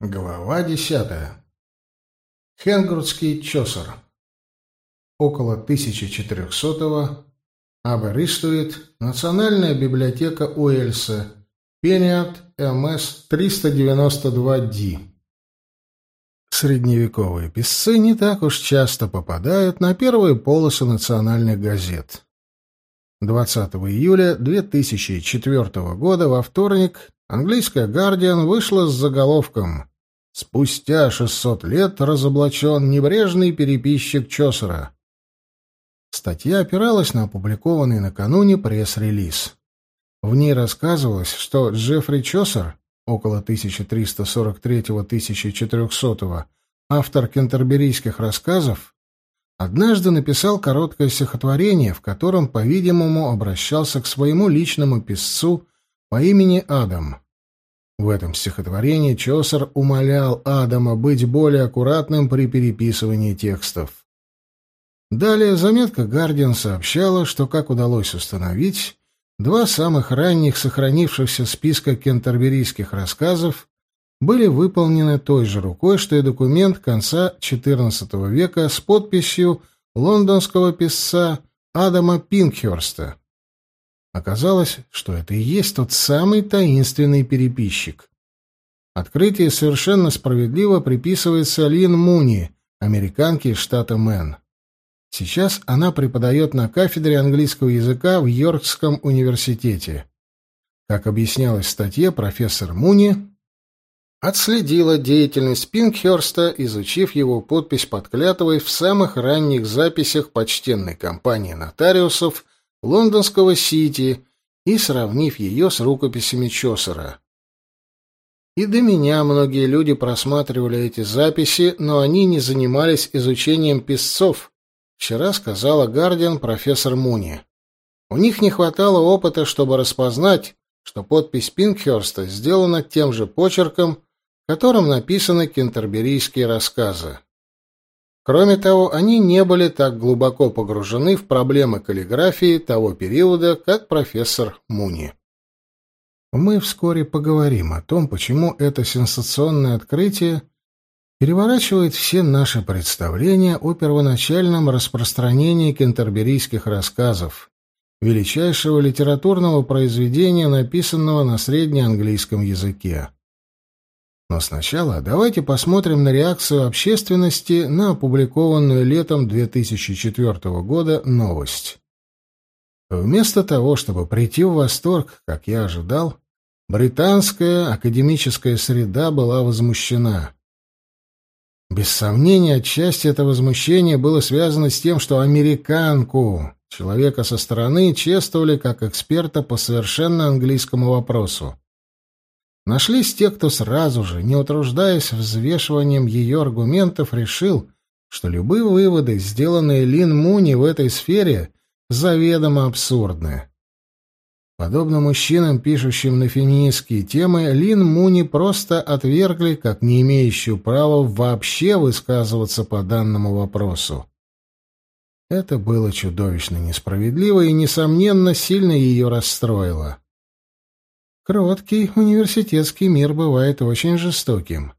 Глава десятая. Хенгрудский Чосер. Около 1400-го. Аберистует. Национальная библиотека Уэльса. Пениат МС 392-Д. Средневековые писцы не так уж часто попадают на первые полосы национальных газет. 20 июля 2004 года во вторник Английская «Гардиан» вышла с заголовком «Спустя 600 лет разоблачен небрежный переписчик Чосера». Статья опиралась на опубликованный накануне пресс-релиз. В ней рассказывалось, что Джеффри Чосер, около 1343-1400, автор кентерберийских рассказов, однажды написал короткое стихотворение, в котором, по-видимому, обращался к своему личному писцу по имени Адам. В этом стихотворении Чосер умолял Адама быть более аккуратным при переписывании текстов. Далее заметка Гардиан сообщала, что, как удалось установить, два самых ранних сохранившихся списка кентерберийских рассказов были выполнены той же рукой, что и документ конца XIV века с подписью лондонского писца Адама Пинкхерста. Оказалось, что это и есть тот самый таинственный переписчик. Открытие совершенно справедливо приписывается Лин Муни, американке из штата Мэн. Сейчас она преподает на кафедре английского языка в Йоркском университете. Как объяснялось в статье, профессор Муни отследила деятельность Пинкхерста, изучив его подпись под клятвой в самых ранних записях почтенной компании нотариусов лондонского Сити и сравнив ее с рукописями Чосера. И до меня многие люди просматривали эти записи, но они не занимались изучением писцов, вчера сказала Гардиан профессор Муни. У них не хватало опыта, чтобы распознать, что подпись Пинкхерста сделана тем же почерком, которым написаны кентерберийские рассказы. Кроме того, они не были так глубоко погружены в проблемы каллиграфии того периода, как профессор Муни. Мы вскоре поговорим о том, почему это сенсационное открытие переворачивает все наши представления о первоначальном распространении кентерберийских рассказов, величайшего литературного произведения, написанного на среднеанглийском языке. Но сначала давайте посмотрим на реакцию общественности на опубликованную летом 2004 года новость. Вместо того, чтобы прийти в восторг, как я ожидал, британская академическая среда была возмущена. Без сомнения, отчасти это возмущение было связано с тем, что американку, человека со стороны, чествовали как эксперта по совершенно английскому вопросу. Нашлись те, кто сразу же, не утруждаясь взвешиванием ее аргументов, решил, что любые выводы, сделанные Лин Муни в этой сфере, заведомо абсурдны. Подобно мужчинам, пишущим на феминистские темы, Лин Муни просто отвергли как не имеющую права вообще высказываться по данному вопросу. Это было чудовищно несправедливо и, несомненно, сильно ее расстроило. Кроткий университетский мир бывает очень жестоким.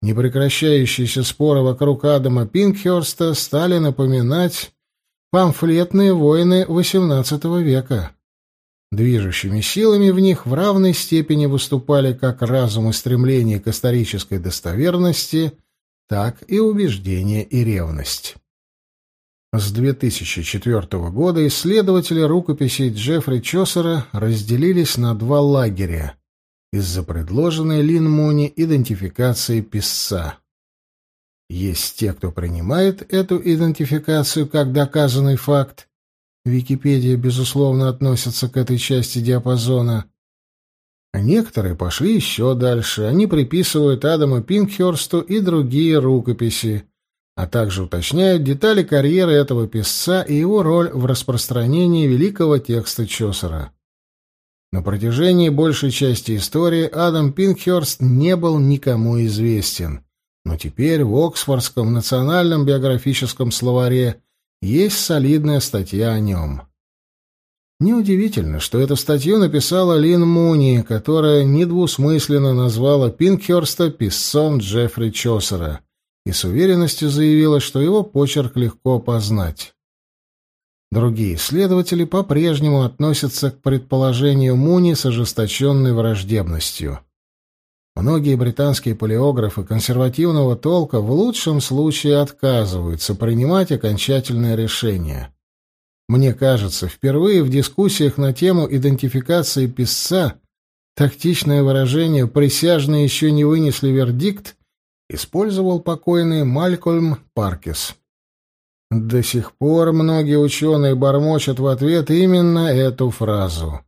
Непрекращающиеся споры вокруг Адама Пинкхерста стали напоминать памфлетные войны XVIII века. Движущими силами в них в равной степени выступали как разум и стремление к исторической достоверности, так и убеждение и ревность. С 2004 года исследователи рукописей Джеффри Чосера разделились на два лагеря из-за предложенной Лин Муни идентификации писца. Есть те, кто принимает эту идентификацию как доказанный факт. Википедия, безусловно, относится к этой части диапазона. А некоторые пошли еще дальше. Они приписывают Адаму Пинкхерсту и другие рукописи, а также уточняют детали карьеры этого писца и его роль в распространении великого текста Чосера. На протяжении большей части истории Адам Пинкхерст не был никому известен, но теперь в Оксфордском национальном биографическом словаре есть солидная статья о нем. Неудивительно, что эту статью написала Лин Муни, которая недвусмысленно назвала Пинкхерста писцом Джеффри Чосера и с уверенностью заявила, что его почерк легко опознать. Другие исследователи по-прежнему относятся к предположению Муни с ожесточенной враждебностью. Многие британские палеографы консервативного толка в лучшем случае отказываются принимать окончательное решение. Мне кажется, впервые в дискуссиях на тему идентификации писца тактичное выражение «присяжные еще не вынесли вердикт» использовал покойный Малькольм Паркис. До сих пор многие ученые бормочут в ответ именно эту фразу.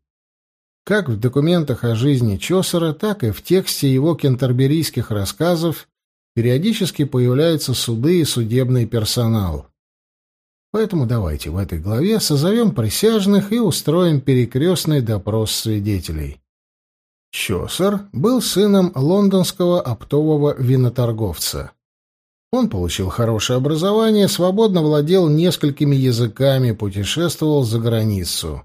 Как в документах о жизни Чосера, так и в тексте его кентерберийских рассказов периодически появляются суды и судебный персонал. Поэтому давайте в этой главе созовем присяжных и устроим перекрестный допрос свидетелей. Чосер был сыном лондонского оптового виноторговца. Он получил хорошее образование, свободно владел несколькими языками, путешествовал за границу.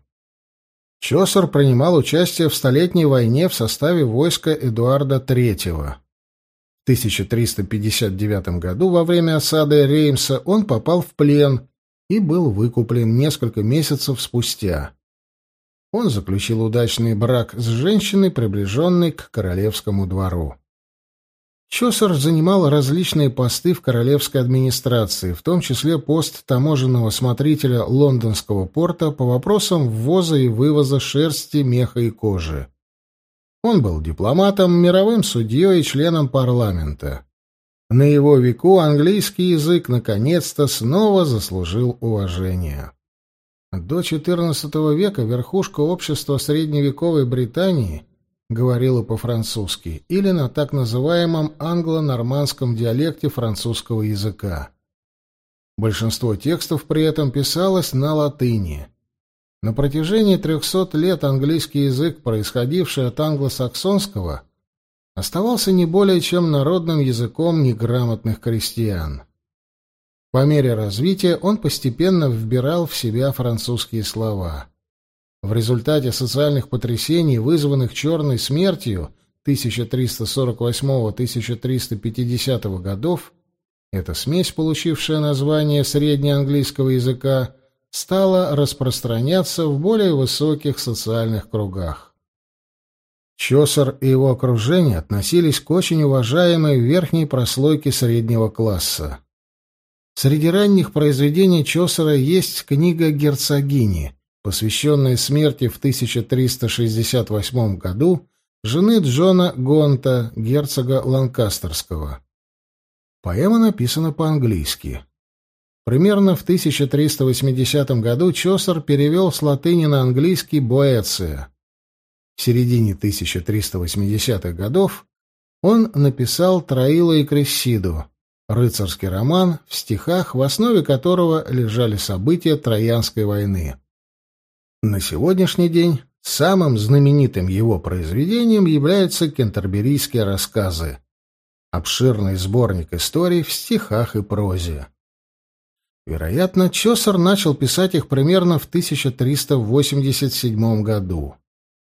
Чосер принимал участие в Столетней войне в составе войска Эдуарда III. В 1359 году во время осады Реймса он попал в плен и был выкуплен несколько месяцев спустя. Он заключил удачный брак с женщиной, приближенной к королевскому двору. Чосер занимал различные посты в королевской администрации, в том числе пост таможенного смотрителя лондонского порта по вопросам ввоза и вывоза шерсти, меха и кожи. Он был дипломатом, мировым судьей и членом парламента. На его веку английский язык наконец-то снова заслужил уважение. До XIV века верхушка общества средневековой Британии говорила по-французски или на так называемом англо-нормандском диалекте французского языка. Большинство текстов при этом писалось на латыни. На протяжении 300 лет английский язык, происходивший от англосаксонского, оставался не более чем народным языком неграмотных крестьян. По мере развития он постепенно вбирал в себя французские слова. В результате социальных потрясений, вызванных черной смертью 1348-1350 годов, эта смесь, получившая название среднеанглийского языка, стала распространяться в более высоких социальных кругах. Чосер и его окружение относились к очень уважаемой верхней прослойке среднего класса. Среди ранних произведений Чосера есть книга «Герцогини», посвященная смерти в 1368 году жены Джона Гонта, герцога Ланкастерского. Поэма написана по-английски. Примерно в 1380 году Чосер перевел с латыни на английский «Боэция». В середине 1380-х годов он написал «Троила и Крессиду», рыцарский роман, в стихах, в основе которого лежали события Троянской войны. На сегодняшний день самым знаменитым его произведением являются кентерберийские рассказы, обширный сборник историй в стихах и прозе. Вероятно, Чосер начал писать их примерно в 1387 году.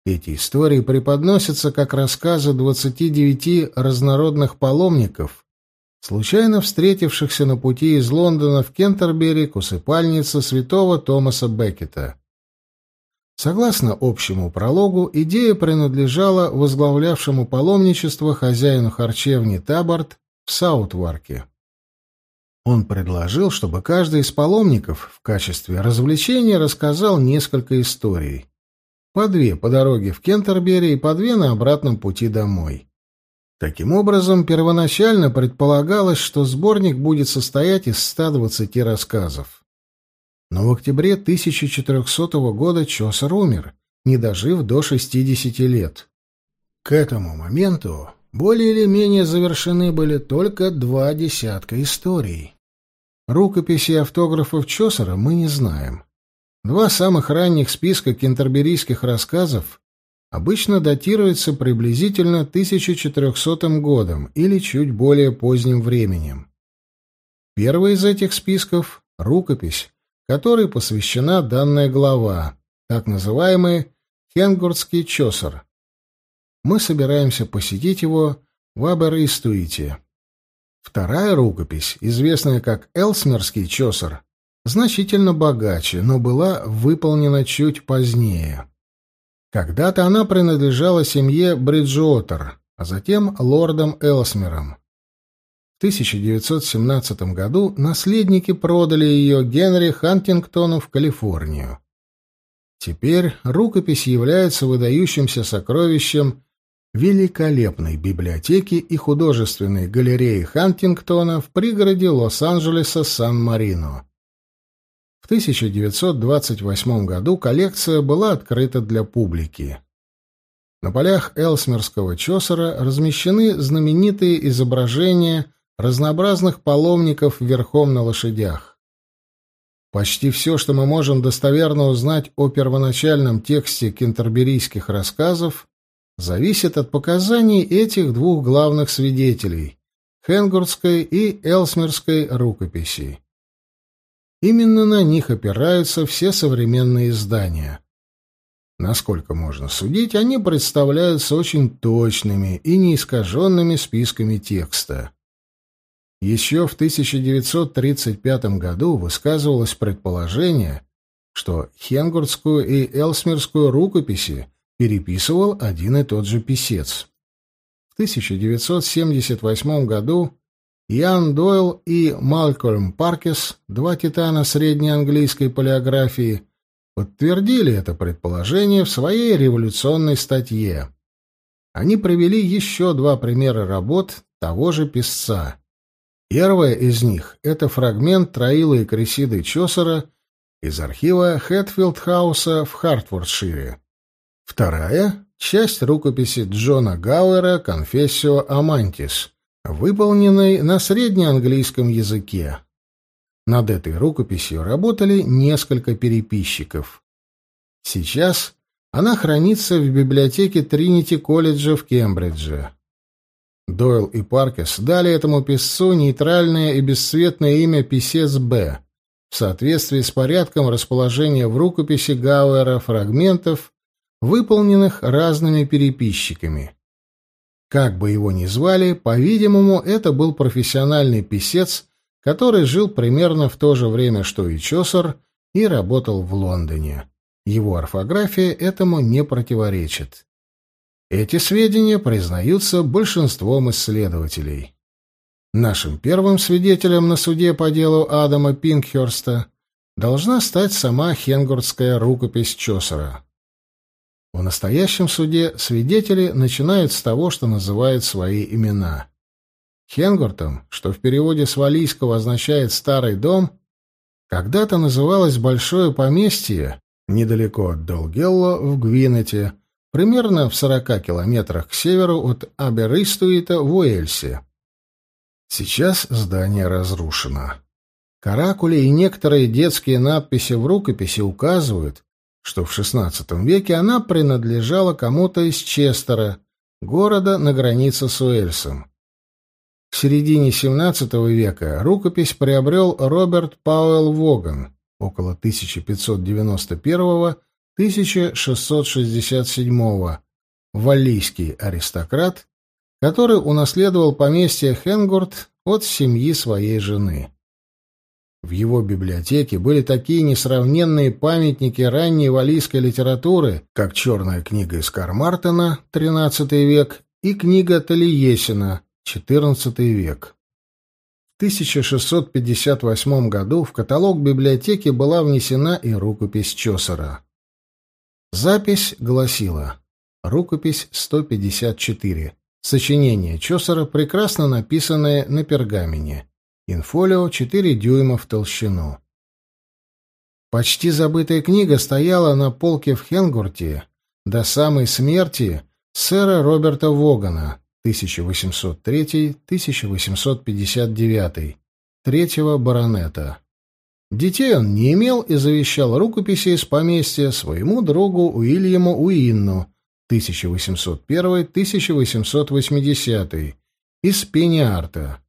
Эти истории преподносятся как рассказы 29 разнородных паломников, случайно встретившихся на пути из Лондона в Кентербери к усыпальнице святого Томаса Беккета. Согласно общему прологу, идея принадлежала возглавлявшему паломничество хозяину харчевни Таборт в Саутварке. Он предложил, чтобы каждый из паломников в качестве развлечения рассказал несколько историй. По две по дороге в Кентербери и по две на обратном пути домой. Таким образом, первоначально предполагалось, что сборник будет состоять из 120 рассказов. Но в октябре 1400 года Чосер умер, не дожив до 60 лет. К этому моменту более или менее завершены были только два десятка историй. Рукописи автографов Чосера мы не знаем. Два самых ранних списка кентерберийских рассказов обычно датируются приблизительно 1400 годом или чуть более поздним временем. Первый из этих списков — рукопись, которой посвящена данная глава, так называемый Хенгурдский Чосер. Мы собираемся посетить его в Абер-Истуите. Вторая рукопись, известная как Элсмерский Чосер, значительно богаче, но была выполнена чуть позднее. Когда-то она принадлежала семье Бриджуотер, а затем лордам Элсмерам. В 1917 году наследники продали ее Генри Хантингтону в Калифорнию. Теперь рукопись является выдающимся сокровищем великолепной библиотеки и художественной галереи Хантингтона в пригороде Лос-Анджелеса Сан-Марино. В 1928 году коллекция была открыта для публики. На полях Элсмерского Чосера размещены знаменитые изображения разнообразных паломников верхом на лошадях. Почти все, что мы можем достоверно узнать о первоначальном тексте кентерберийских рассказов, зависит от показаний этих двух главных свидетелей — Хенгурдской и Элсмерской рукописей. Именно на них опираются все современные издания. Насколько можно судить, они представляются очень точными и неискаженными списками текста. Еще в 1935 году высказывалось предположение, что Хенгурдскую и Элсмерскую рукописи переписывал один и тот же писец. В 1978 году Ян Дойл и Малькольм Паркес, два титана средней английской полиографии, подтвердили это предположение в своей революционной статье. Они привели еще два примера работ того же писца. Первая из них — это фрагмент Троила и Кресиды Чосера из архива Хэтфилд-хауса в Хартфордшире. Вторая — часть рукописи Джона Гауэра «Confessio Amantis», выполненной на среднеанглийском языке. Над этой рукописью работали несколько переписчиков. Сейчас она хранится в библиотеке Тринити колледжа в Кембридже. Дойл и Паркес дали этому писцу нейтральное и бесцветное имя «Писец Б», в соответствии с порядком расположения в рукописи Гауэра фрагментов, выполненных разными переписчиками. Как бы его ни звали, по-видимому, это был профессиональный писец, который жил примерно в то же время, что и Чосер, и работал в Лондоне. Его орфография этому не противоречит. Эти сведения признаются большинством исследователей. Нашим первым свидетелем на суде по делу Адама Пинкхерста должна стать сама хенгурдская рукопись Чосера. В настоящем суде свидетели начинают с того, что называют свои имена. Хенгуртом, что в переводе с валийского означает «старый дом», когда-то называлось большое поместье недалеко от Долгелло в Гвинете, примерно в 40 километрах к северу от Аберистуита в Уэльсе. Сейчас здание разрушено. Каракули и некоторые детские надписи в рукописи указывают, что в XVI веке она принадлежала кому-то из Честера, города на границе с Уэльсом. К середине XVII века рукопись приобрел Роберт Пауэлл Воган около 1591-1667, валлийский аристократ, который унаследовал поместье Хенгурт от семьи своей жены. В его библиотеке были такие несравненные памятники ранней валийской литературы, как «Черная книга из Кармартена» XIII век и книга Талиесина XIV век. В 1658 году в каталог библиотеки была внесена и рукопись Чосера. Запись гласила «Рукопись 154. Сочинение Чосера, прекрасно написанное на пергамене». Инфолио 4 дюйма в толщину. Почти забытая книга стояла на полке в Хенгурте до самой смерти сэра Роберта Вогана 1803-1859, третьего баронета. Детей он не имел и завещал рукописи из поместья своему другу Уильяму Уинну 1801-1880 из Пениарта.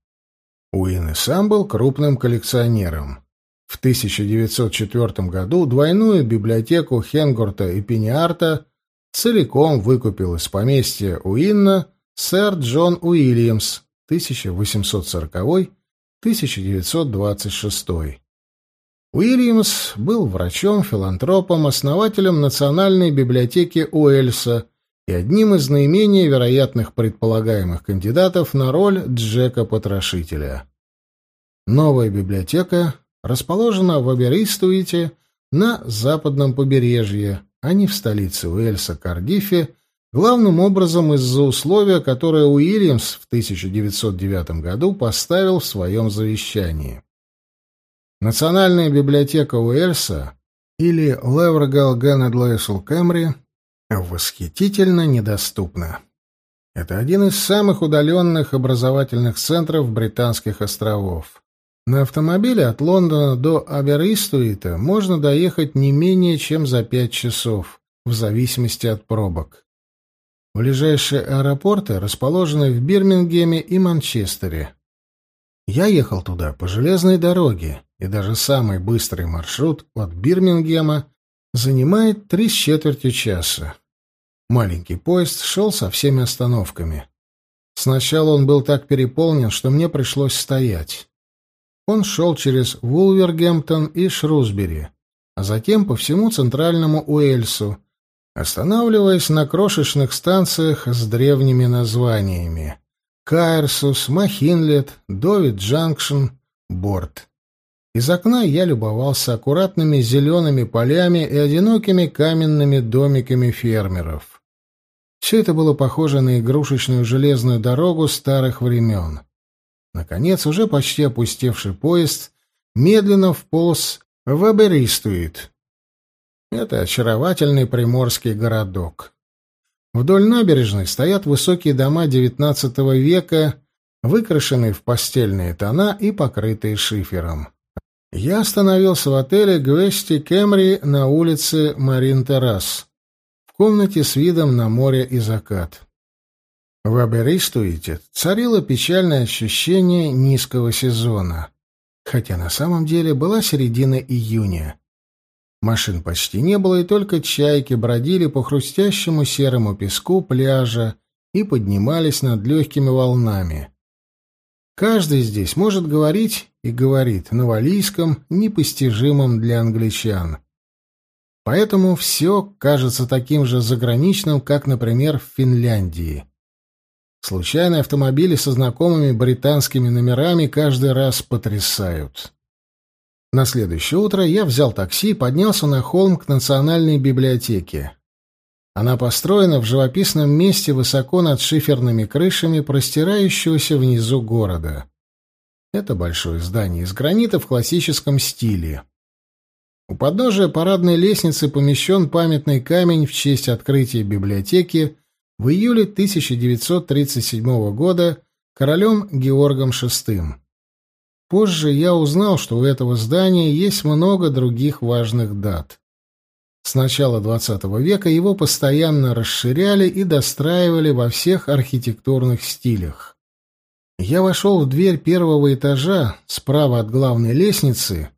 Уин и сам был крупным коллекционером. В 1904 году двойную библиотеку Хенгорта и Пениарта целиком выкупил из поместья Уинна сэр Джон Уильямс 1840-1926. Уильямс был врачом, филантропом, основателем Национальной библиотеки Уэльса и одним из наименее вероятных предполагаемых кандидатов на роль Джека-потрошителя. Новая библиотека расположена в Аберистуите на западном побережье, а не в столице Уэльса Кардифе, главным образом из-за условия, которое Уильямс в 1909 году поставил в своем завещании. Национальная библиотека Уэльса или Леврегал Геннедлэшл Кэмри восхитительно недоступна. Это один из самых удаленных образовательных центров Британских островов. На автомобиле от Лондона до Аберистуита можно доехать не менее чем за пять часов, в зависимости от пробок. Ближайшие аэропорты расположены в Бирмингеме и Манчестере. Я ехал туда по железной дороге, и даже самый быстрый маршрут от Бирмингема занимает три с четвертью часа. Маленький поезд шел со всеми остановками. Сначала он был так переполнен, что мне пришлось стоять. Он шел через Вулвергемптон и Шрусбери, а затем по всему центральному Уэльсу, останавливаясь на крошечных станциях с древними названиями. Кайрсус, Махинлет, Довид Джанкшн, Борт. Из окна я любовался аккуратными зелеными полями и одинокими каменными домиками фермеров. Все это было похоже на игрушечную железную дорогу старых времен. Наконец, уже почти опустевший поезд медленно вполз в Аберистуит. Это очаровательный приморский городок. Вдоль набережной стоят высокие дома XIX века, выкрашенные в постельные тона и покрытые шифером. Я остановился в отеле Гвести Кемри на улице Марин-Террас, комнате с видом на море и закат. В Аберистуите царило печальное ощущение низкого сезона, хотя на самом деле была середина июня. Машин почти не было, и только чайки бродили по хрустящему серому песку пляжа и поднимались над легкими волнами. Каждый здесь может говорить и говорит на валийском, непостижимом для англичан. Поэтому все кажется таким же заграничным, как, например, в Финляндии. Случайные автомобили со знакомыми британскими номерами каждый раз потрясают. На следующее утро я взял такси и поднялся на холм к Национальной библиотеке. Она построена в живописном месте высоко над шиферными крышами простирающегося внизу города. Это большое здание из гранита в классическом стиле. У подножия парадной лестницы помещен памятный камень в честь открытия библиотеки в июле 1937 года королем Георгом VI. Позже я узнал, что у этого здания есть много других важных дат. С начала XX века его постоянно расширяли и достраивали во всех архитектурных стилях. Я вошел в дверь первого этажа, справа от главной лестницы,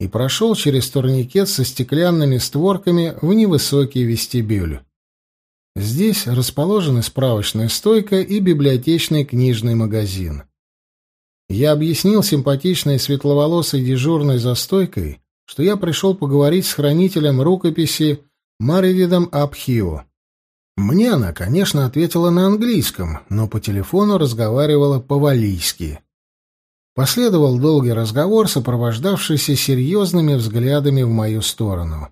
и прошел через турникет со стеклянными створками в невысокий вестибюль. Здесь расположены справочная стойка и библиотечный книжный магазин. Я объяснил симпатичной светловолосой дежурной за стойкой, что я пришел поговорить с хранителем рукописи Маридидом Абхио. Мне она, конечно, ответила на английском, но по телефону разговаривала по-валийски. Последовал долгий разговор, сопровождавшийся серьезными взглядами в мою сторону.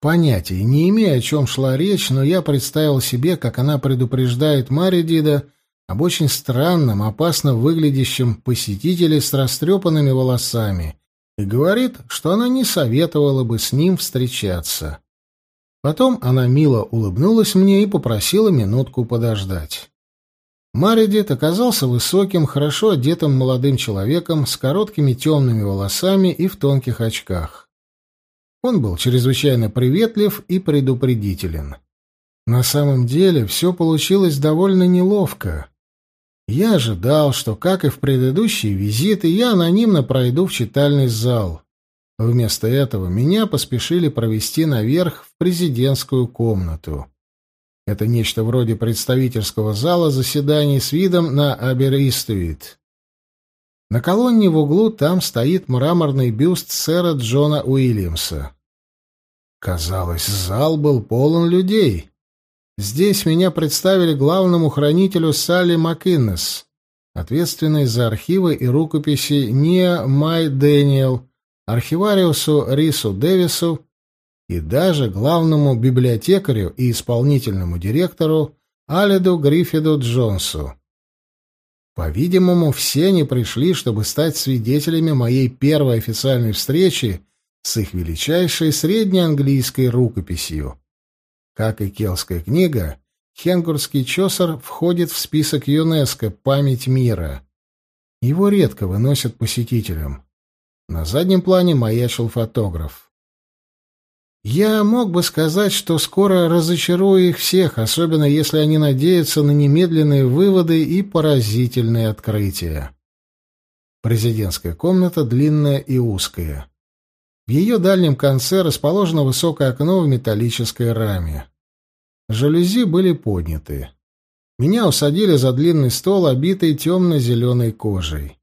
Понятия не имея, о чем шла речь, но я представил себе, как она предупреждает Маридида об очень странном, опасно выглядящем посетителе с растрепанными волосами и говорит, что она не советовала бы с ним встречаться. Потом она мило улыбнулась мне и попросила минутку подождать. Маридит оказался высоким, хорошо одетым молодым человеком с короткими темными волосами и в тонких очках. Он был чрезвычайно приветлив и предупредителен. На самом деле все получилось довольно неловко. Я ожидал, что, как и в предыдущие визиты, я анонимно пройду в читальный зал. Вместо этого меня поспешили провести наверх в президентскую комнату. Это нечто вроде представительского зала заседаний с видом на Аберистуит. На колонне в углу там стоит мраморный бюст сэра Джона Уильямса. Казалось, зал был полон людей. Здесь меня представили главному хранителю Салли МакИннес, ответственной за архивы и рукописи Ния Май Дэниел, архивариусу Рису Дэвису и даже главному библиотекарю и исполнительному директору Алиду Гриффиду Джонсу. По-видимому, все они пришли, чтобы стать свидетелями моей первой официальной встречи с их величайшей среднеанглийской рукописью. Как и Келская книга, Хенгурский Чосер входит в список ЮНЕСКО «Память мира». Его редко выносят посетителям. На заднем плане маячил фотограф. Я мог бы сказать, что скоро разочарую их всех, особенно если они надеются на немедленные выводы и поразительные открытия. Президентская комната длинная и узкая. В ее дальнем конце расположено высокое окно в металлической раме. Жалюзи были подняты. Меня усадили за длинный стол, обитый темно-зеленой кожей.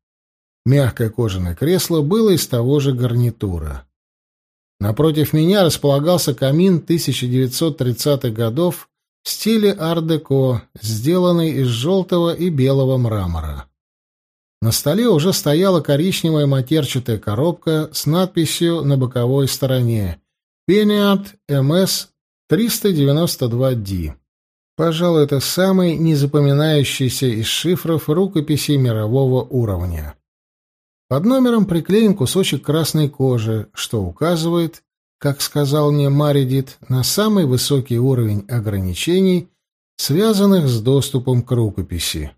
Мягкое кожаное кресло было из того же гарнитура. Напротив меня располагался камин 1930-х годов в стиле ар-деко, сделанный из желтого и белого мрамора. На столе уже стояла коричневая матерчатая коробка с надписью на боковой стороне «Пениат МС 392D». Пожалуй, это самый незапоминающийся из шифров рукописей мирового уровня. Под номером приклеен кусочек красной кожи, что указывает, как сказал мне Маридит, на самый высокий уровень ограничений, связанных с доступом к рукописи.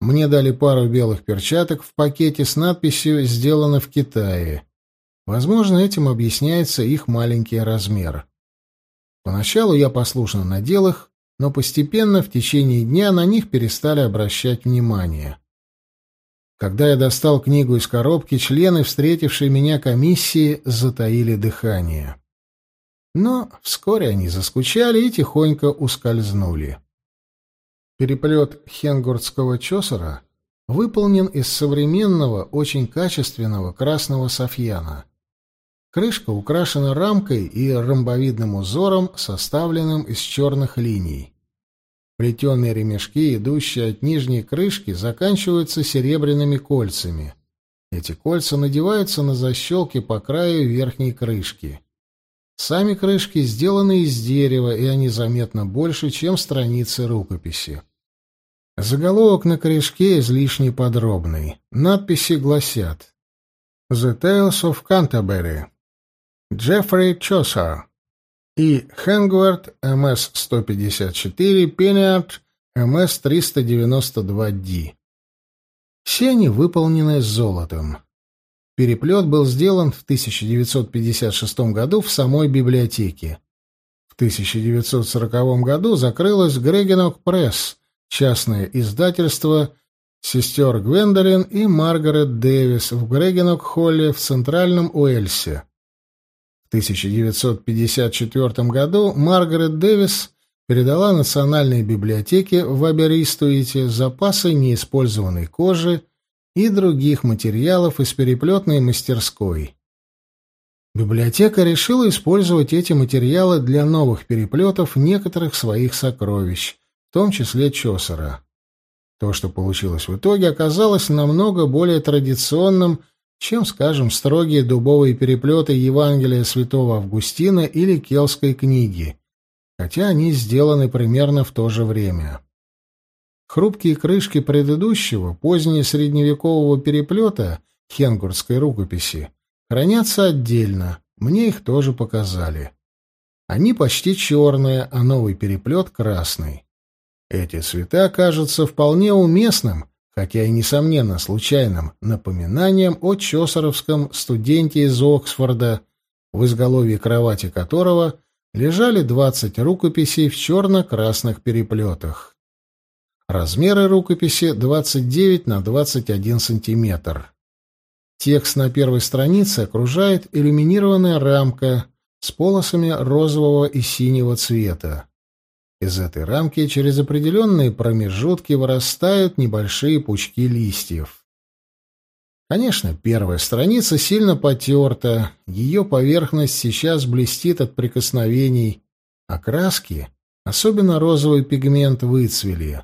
Мне дали пару белых перчаток в пакете с надписью «Сделано в Китае». Возможно, этим объясняется их маленький размер. Поначалу я послушно надел их, но постепенно в течение дня на них перестали обращать внимание. Когда я достал книгу из коробки, члены, встретившие меня комиссии, затаили дыхание. Но вскоре они заскучали и тихонько ускользнули. Переплет хенгурдского чосера выполнен из современного, очень качественного красного софьяна. Крышка украшена рамкой и ромбовидным узором, составленным из черных линий. Плетеные ремешки, идущие от нижней крышки, заканчиваются серебряными кольцами. Эти кольца надеваются на защелки по краю верхней крышки. Сами крышки сделаны из дерева, и они заметно больше, чем страницы рукописи. Заголовок на корешке излишне подробный. Надписи гласят «The Tales of Canterbury», «Джеффри Чосер» и «Хэнгвард МС-154, Пенниард МС-392Д». Все они выполнены золотом. Переплет был сделан в 1956 году в самой библиотеке. В 1940 году закрылась Грегенок Пресс, частное издательство сестер Гвендолин и Маргарет Дэвис в Грегенок-Холле в Центральном Уэльсе. В 1954 году Маргарет Дэвис передала Национальной библиотеке в Аберистуите запасы неиспользованной кожи и других материалов из переплетной мастерской. Библиотека решила использовать эти материалы для новых переплетов некоторых своих сокровищ, в том числе Чосера. То, что получилось в итоге, оказалось намного более традиционным, чем, скажем, строгие дубовые переплеты Евангелия святого Августина или Келской книги, хотя они сделаны примерно в то же время. Хрупкие крышки предыдущего, позднего средневекового переплета хенгурской рукописи хранятся отдельно, мне их тоже показали. Они почти черные, а новый переплет красный. Эти цвета кажутся вполне уместным, хотя и, несомненно, случайным напоминанием о чосеровском студенте из Оксфорда, в изголовье кровати которого лежали двадцать рукописей в черно-красных переплетах. Размеры рукописи 29 на 21 сантиметр. Текст на первой странице окружает иллюминированная рамка с полосами розового и синего цвета. Из этой рамки через определенные промежутки вырастают небольшие пучки листьев. Конечно, первая страница сильно потерта, ее поверхность сейчас блестит от прикосновений, а краски, особенно розовый пигмент, выцвели.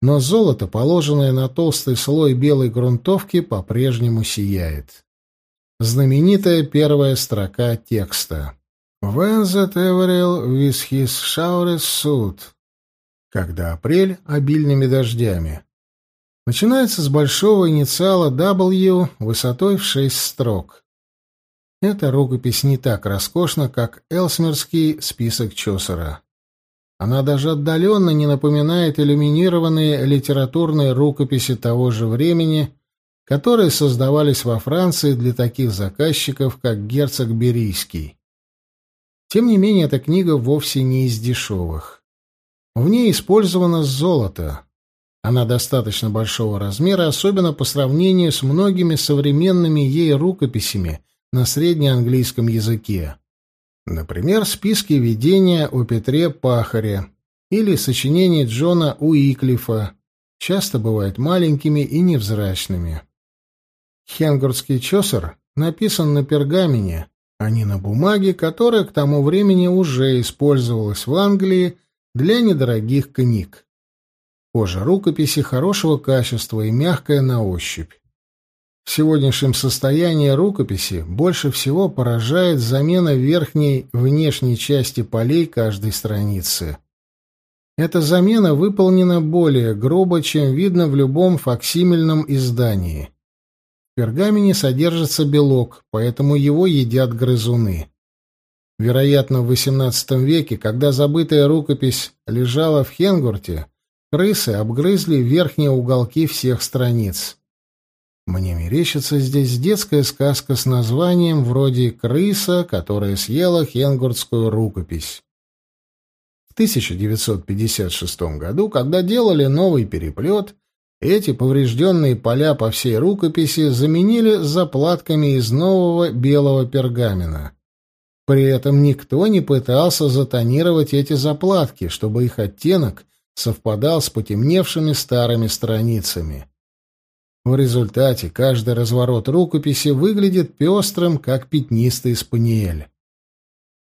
Но золото, положенное на толстый слой белой грунтовки, по-прежнему сияет. Знаменитая первая строка текста. Avril with his showers suit. Когда апрель обильными дождями. Начинается с большого инициала W высотой в шесть строк. Эта рукопись не так роскошна, как Элсмерский список Чосера. Она даже отдаленно не напоминает иллюминированные литературные рукописи того же времени, которые создавались во Франции для таких заказчиков, как герцог Берийский. Тем не менее, эта книга вовсе не из дешевых. В ней использовано золото. Она достаточно большого размера, особенно по сравнению с многими современными ей рукописями на среднеанглийском языке. Например, списки видения о Петре Пахаре или сочинения Джона Уиклифа, часто бывают маленькими и невзрачными. Хенгурдский чосер написан на пергамене, а не на бумаге, которая к тому времени уже использовалась в Англии для недорогих книг. Кожа рукописи хорошего качества и мягкая на ощупь. В сегодняшнем состоянии рукописи больше всего поражает замена верхней внешней части полей каждой страницы. Эта замена выполнена более грубо, чем видно в любом факсимильном издании пергамене содержится белок, поэтому его едят грызуны. Вероятно, в XVIII веке, когда забытая рукопись лежала в Хенгурте, крысы обгрызли верхние уголки всех страниц. Мне мерещится здесь детская сказка с названием вроде «Крыса, которая съела хенгуртскую рукопись». В 1956 году, когда делали новый переплет, эти поврежденные поля по всей рукописи заменили заплатками из нового белого пергамена. При этом никто не пытался затонировать эти заплатки, чтобы их оттенок совпадал с потемневшими старыми страницами. В результате каждый разворот рукописи выглядит пестрым, как пятнистый спаниель.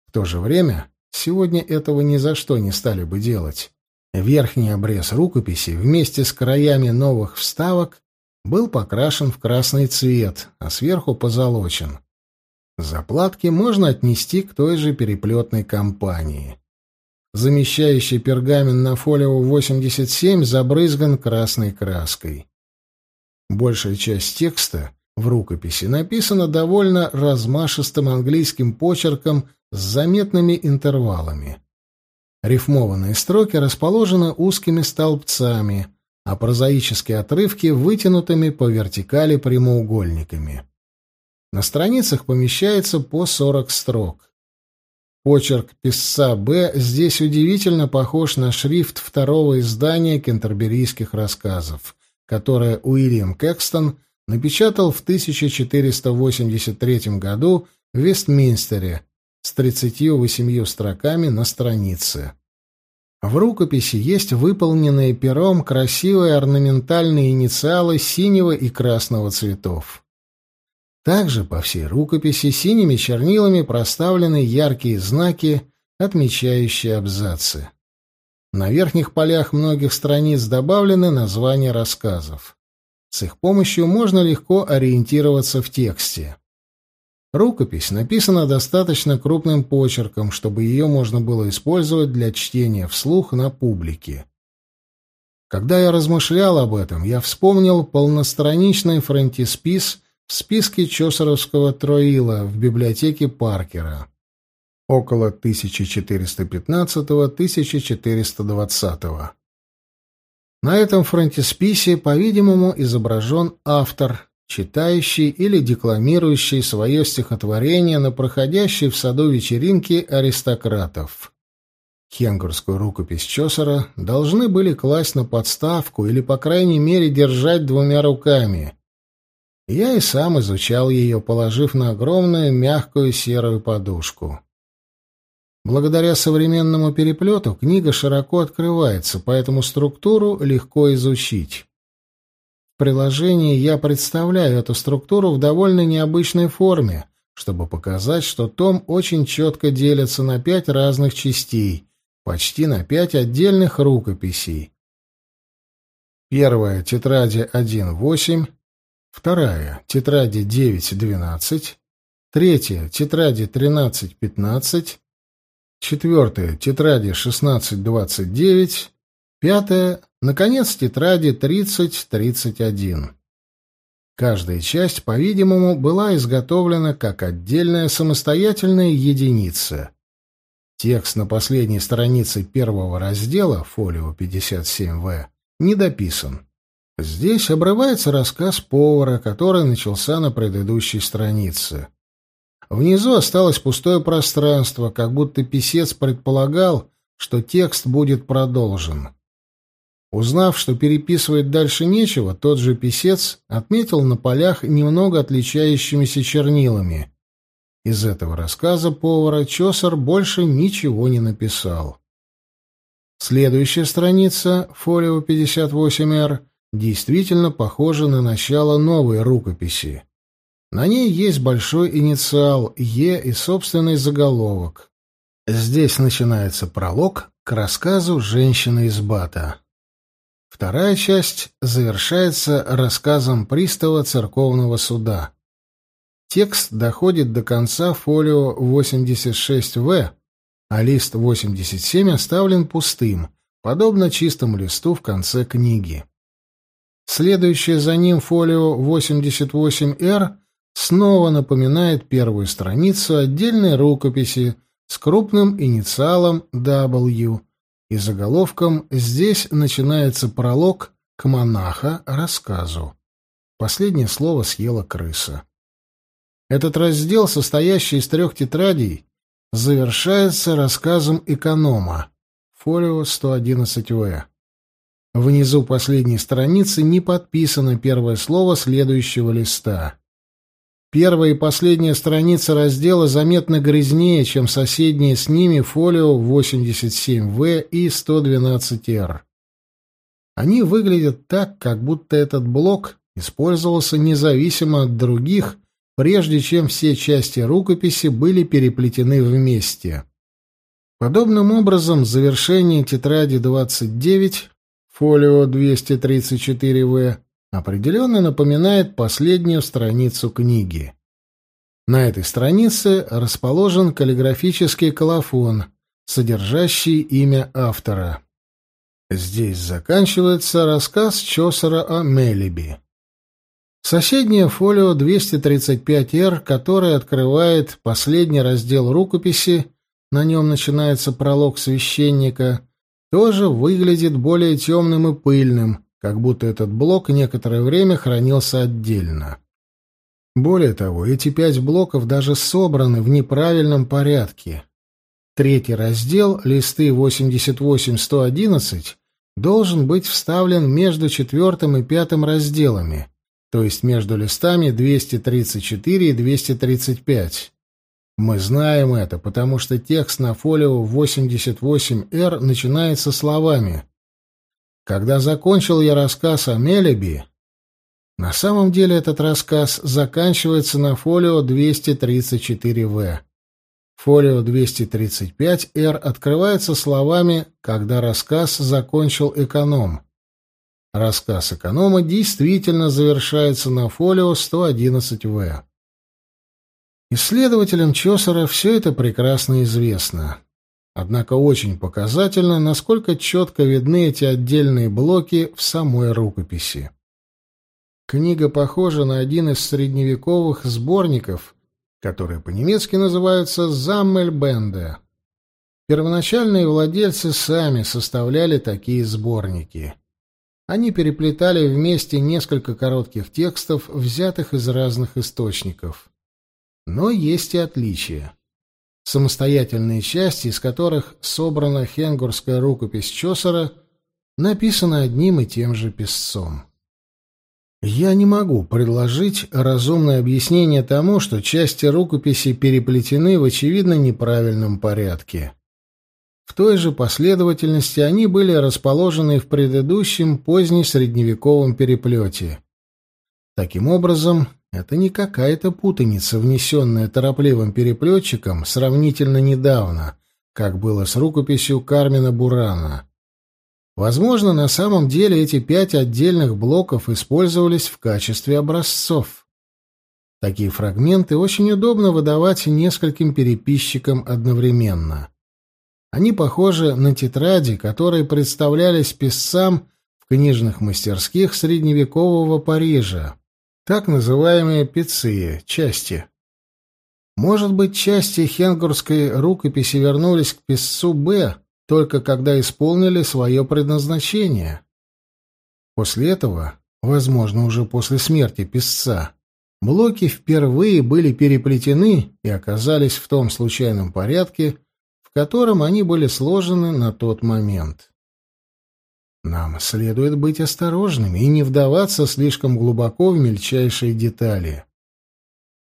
В то же время сегодня этого ни за что не стали бы делать. Верхний обрез рукописи вместе с краями новых вставок был покрашен в красный цвет, а сверху позолочен. Заплатки можно отнести к той же переплетной компании. Замещающий пергамент на фолио 87 забрызган красной краской. Большая часть текста в рукописи написана довольно размашистым английским почерком с заметными интервалами. Рифмованные строки расположены узкими столбцами, а прозаические отрывки вытянутыми по вертикали прямоугольниками. На страницах помещается по 40 строк. Почерк писца Б здесь удивительно похож на шрифт второго издания кентерберийских рассказов, которое Уильям Кэкстон напечатал в 1483 году в Вестминстере с 38 строками на странице. В рукописи есть выполненные пером красивые орнаментальные инициалы синего и красного цветов. Также по всей рукописи синими чернилами проставлены яркие знаки, отмечающие абзацы. На верхних полях многих страниц добавлены названия рассказов. С их помощью можно легко ориентироваться в тексте. Рукопись написана достаточно крупным почерком, чтобы ее можно было использовать для чтения вслух на публике. Когда я размышлял об этом, я вспомнил полностраничный фронтиспис в списке Чосеровского Троила в библиотеке Паркера. Около 1415-1420. На этом фронтисписе, по-видимому, изображен автор читающий или декламирующий свое стихотворение на проходящей в саду вечеринке аристократов. Хенгурскую рукопись Чосера должны были класть на подставку или, по крайней мере, держать двумя руками. Я и сам изучал ее, положив на огромную мягкую серую подушку. Благодаря современному переплету книга широко открывается, поэтому структуру легко изучить. Приложении я представляю эту структуру в довольно необычной форме, чтобы показать, что том очень четко делится на пять разных частей, почти на пять отдельных рукописей. Первая — тетради 1.8, вторая — тетради 9.12, третья — тетради 13.15, четвертая — тетради 16.29, пятая — наконец, тетради 30.31. Каждая часть, по-видимому, была изготовлена как отдельная самостоятельная единица. Текст на последней странице первого раздела, фолио 57В, не дописан. Здесь обрывается рассказ повара, который начался на предыдущей странице. Внизу осталось пустое пространство, как будто писец предполагал, что текст будет продолжен. Узнав, что переписывать дальше нечего, тот же писец отметил на полях немного отличающимися чернилами. Из этого рассказа повара Чосер больше ничего не написал. Следующая страница, фолио 58-р, действительно похожа на начало новой рукописи. На ней есть большой инициал «Е» и собственный заголовок. Здесь начинается пролог к рассказу «Женщина из Бата». Вторая часть завершается рассказом пристава церковного суда. Текст доходит до конца фолио 86В, а лист 87 оставлен пустым, подобно чистому листу в конце книги. Следующее за ним фолио 88Р снова напоминает первую страницу отдельной рукописи с крупным инициалом W и заголовком «Здесь начинается пролог к монаха рассказу». Последнее слово съела крыса. Этот раздел, состоящий из трех тетрадей, завершается рассказом эконома, фолио 111В. Внизу последней страницы не подписано первое слово следующего листа. Первая и последняя страница раздела заметно грязнее, чем соседние с ними фолио 87В и 112Р. Они выглядят так, как будто этот блок использовался независимо от других, прежде чем все части рукописи были переплетены вместе. Подобным образом, завершение тетради 29, фолио 234В, определенно напоминает последнюю страницу книги. На этой странице расположен каллиграфический колофон, содержащий имя автора. Здесь заканчивается рассказ Чосера о Мелиби. Соседнее фолио 235-Р, которое открывает последний раздел рукописи, на нем начинается пролог священника, тоже выглядит более темным и пыльным, как будто этот блок некоторое время хранился отдельно. Более того, эти пять блоков даже собраны в неправильном порядке. Третий раздел, листы 88-111, должен быть вставлен между четвертым и пятым разделами, то есть между листами 234 и 235. Мы знаем это, потому что текст на фолио 88-Р начинается словами когда закончил я рассказ о Мелеби, на самом деле этот рассказ заканчивается на фолио 234В. Фолио 235Р открывается словами «когда рассказ закончил эконом». Рассказ эконома действительно завершается на фолио 111В. Исследователям Чосера все это прекрасно известно. Однако очень показательно, насколько четко видны эти отдельные блоки в самой рукописи. Книга похожа на один из средневековых сборников, которые по-немецки называются «Заммельбенде». Первоначальные владельцы сами составляли такие сборники. Они переплетали вместе несколько коротких текстов, взятых из разных источников. Но есть и отличия самостоятельные части, из которых собрана хенгурская рукопись Чосера, написана одним и тем же писцом. Я не могу предложить разумное объяснение тому, что части рукописи переплетены в очевидно неправильном порядке. В той же последовательности они были расположены в предыдущем позднесредневековом переплете. Таким образом, это не какая-то путаница, внесенная торопливым переплетчиком сравнительно недавно, как было с рукописью Кармина Бурана. Возможно, на самом деле эти пять отдельных блоков использовались в качестве образцов. Такие фрагменты очень удобно выдавать нескольким переписчикам одновременно. Они похожи на тетради, которые представлялись писцам в книжных мастерских средневекового Парижа, так называемые пиции, части. Может быть, части хенгурской рукописи вернулись к писцу Б, только когда исполнили свое предназначение. После этого, возможно, уже после смерти писца, блоки впервые были переплетены и оказались в том случайном порядке, в котором они были сложены на тот момент. Нам следует быть осторожными и не вдаваться слишком глубоко в мельчайшие детали.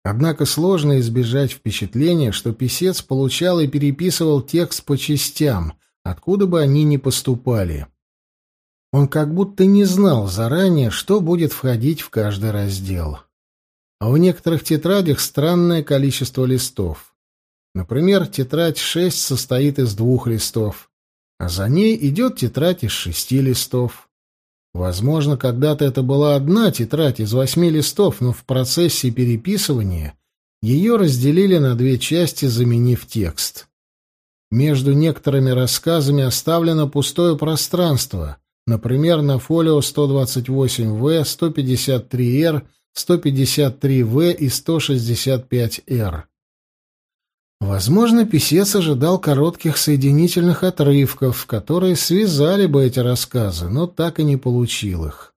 Однако сложно избежать впечатления, что писец получал и переписывал текст по частям, откуда бы они ни поступали. Он как будто не знал заранее, что будет входить в каждый раздел. А у некоторых тетрадях странное количество листов. Например, тетрадь 6 состоит из двух листов, а за ней идет тетрадь из шести листов. Возможно, когда-то это была одна тетрадь из восьми листов, но в процессе переписывания ее разделили на две части, заменив текст. Между некоторыми рассказами оставлено пустое пространство, например, на фолио 128В, 153Р, 153В и 165Р. Возможно, писец ожидал коротких соединительных отрывков, которые связали бы эти рассказы, но так и не получил их.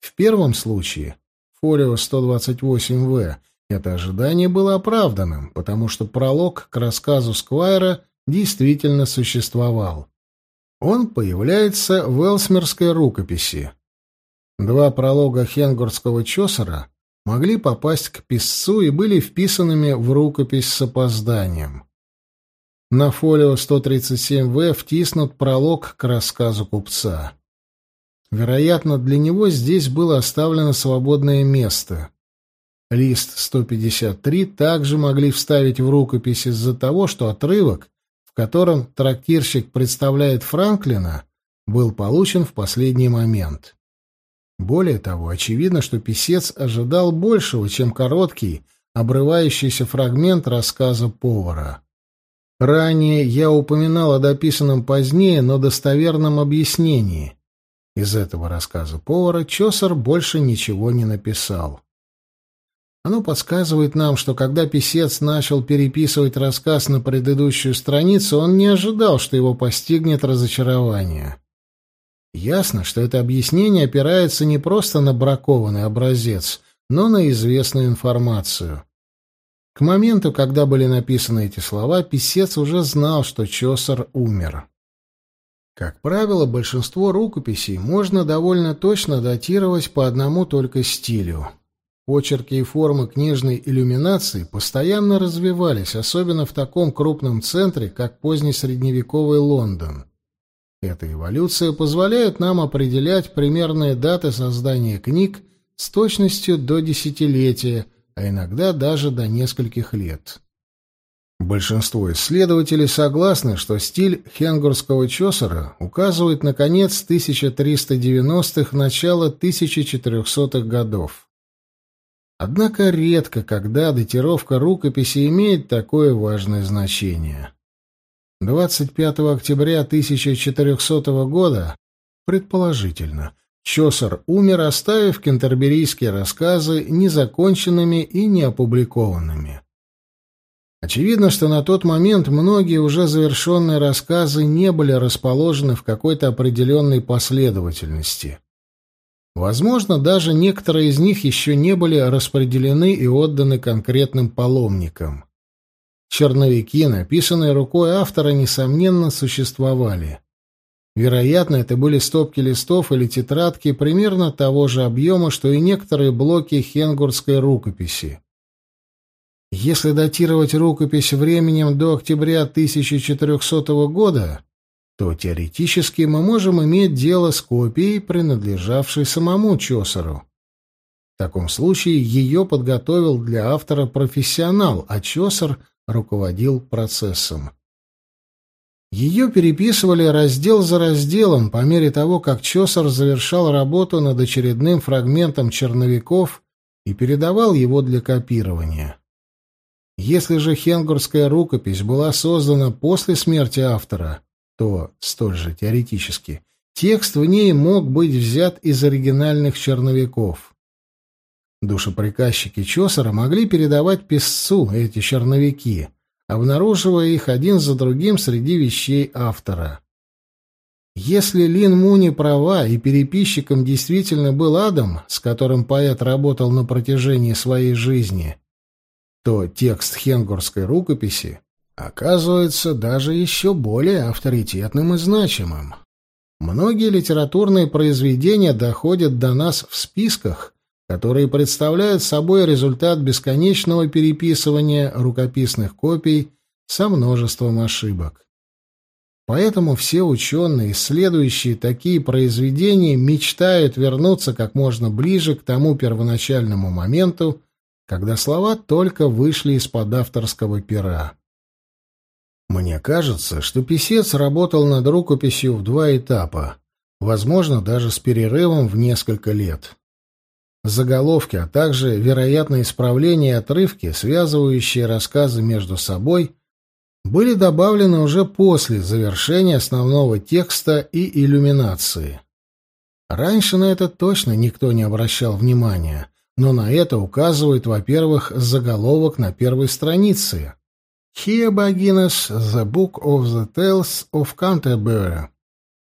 В первом случае, фолио 128В, это ожидание было оправданным, потому что пролог к рассказу Сквайра действительно существовал. Он появляется в Элсмерской рукописи. Два пролога Хенгурского Чосера могли попасть к писцу и были вписанными в рукопись с опозданием. На фолио 137В втиснут пролог к рассказу купца. Вероятно, для него здесь было оставлено свободное место. Лист 153 также могли вставить в рукопись из-за того, что отрывок в котором трактирщик представляет Франклина, был получен в последний момент. Более того, очевидно, что писец ожидал большего, чем короткий, обрывающийся фрагмент рассказа повара. Ранее я упоминал о дописанном позднее, но достоверном объяснении. Из этого рассказа повара Чосер больше ничего не написал. Оно подсказывает нам, что когда писец начал переписывать рассказ на предыдущую страницу, он не ожидал, что его постигнет разочарование. Ясно, что это объяснение опирается не просто на бракованный образец, но на известную информацию. К моменту, когда были написаны эти слова, писец уже знал, что Чосер умер. Как правило, большинство рукописей можно довольно точно датировать по одному только стилю. Почерки и формы книжной иллюминации постоянно развивались, особенно в таком крупном центре, как поздний средневековый Лондон. Эта эволюция позволяет нам определять примерные даты создания книг с точностью до десятилетия, а иногда даже до нескольких лет. Большинство исследователей согласны, что стиль хенгурского чосера указывает на конец 1390-х, начало 1400-х годов. Однако редко когда датировка рукописи имеет такое важное значение. 25 октября 1400 года, предположительно, Чосер умер, оставив кентерберийские рассказы незаконченными и неопубликованными. Очевидно, что на тот момент многие уже завершенные рассказы не были расположены в какой-то определенной последовательности. Возможно, даже некоторые из них еще не были распределены и отданы конкретным паломникам. Черновики, написанные рукой автора, несомненно, существовали. Вероятно, это были стопки листов или тетрадки примерно того же объема, что и некоторые блоки хенгурской рукописи. Если датировать рукопись временем до октября 1400 года, то теоретически мы можем иметь дело с копией, принадлежавшей самому Чосеру. В таком случае ее подготовил для автора профессионал, а Чосер руководил процессом. Ее переписывали раздел за разделом по мере того, как Чосер завершал работу над очередным фрагментом черновиков и передавал его для копирования. Если же хенгурская рукопись была создана после смерти автора, то, столь же теоретически, текст в ней мог быть взят из оригинальных черновиков. Душеприказчики Чосера могли передавать писцу эти черновики, обнаруживая их один за другим среди вещей автора. Если Лин Муни права, и переписчиком действительно был Адам, с которым поэт работал на протяжении своей жизни, то текст хенгурской рукописи оказывается даже еще более авторитетным и значимым. Многие литературные произведения доходят до нас в списках, которые представляют собой результат бесконечного переписывания рукописных копий со множеством ошибок. Поэтому все ученые, исследующие такие произведения, мечтают вернуться как можно ближе к тому первоначальному моменту, когда слова только вышли из-под авторского пера. Мне кажется, что писец работал над рукописью в два этапа, возможно, даже с перерывом в несколько лет. Заголовки, а также, вероятно, исправления и отрывки, связывающие рассказы между собой, были добавлены уже после завершения основного текста и иллюминации. Раньше на это точно никто не обращал внимания, но на это указывает, во-первых, заголовок на первой странице Here begins the Book of the Tales of Canterbury.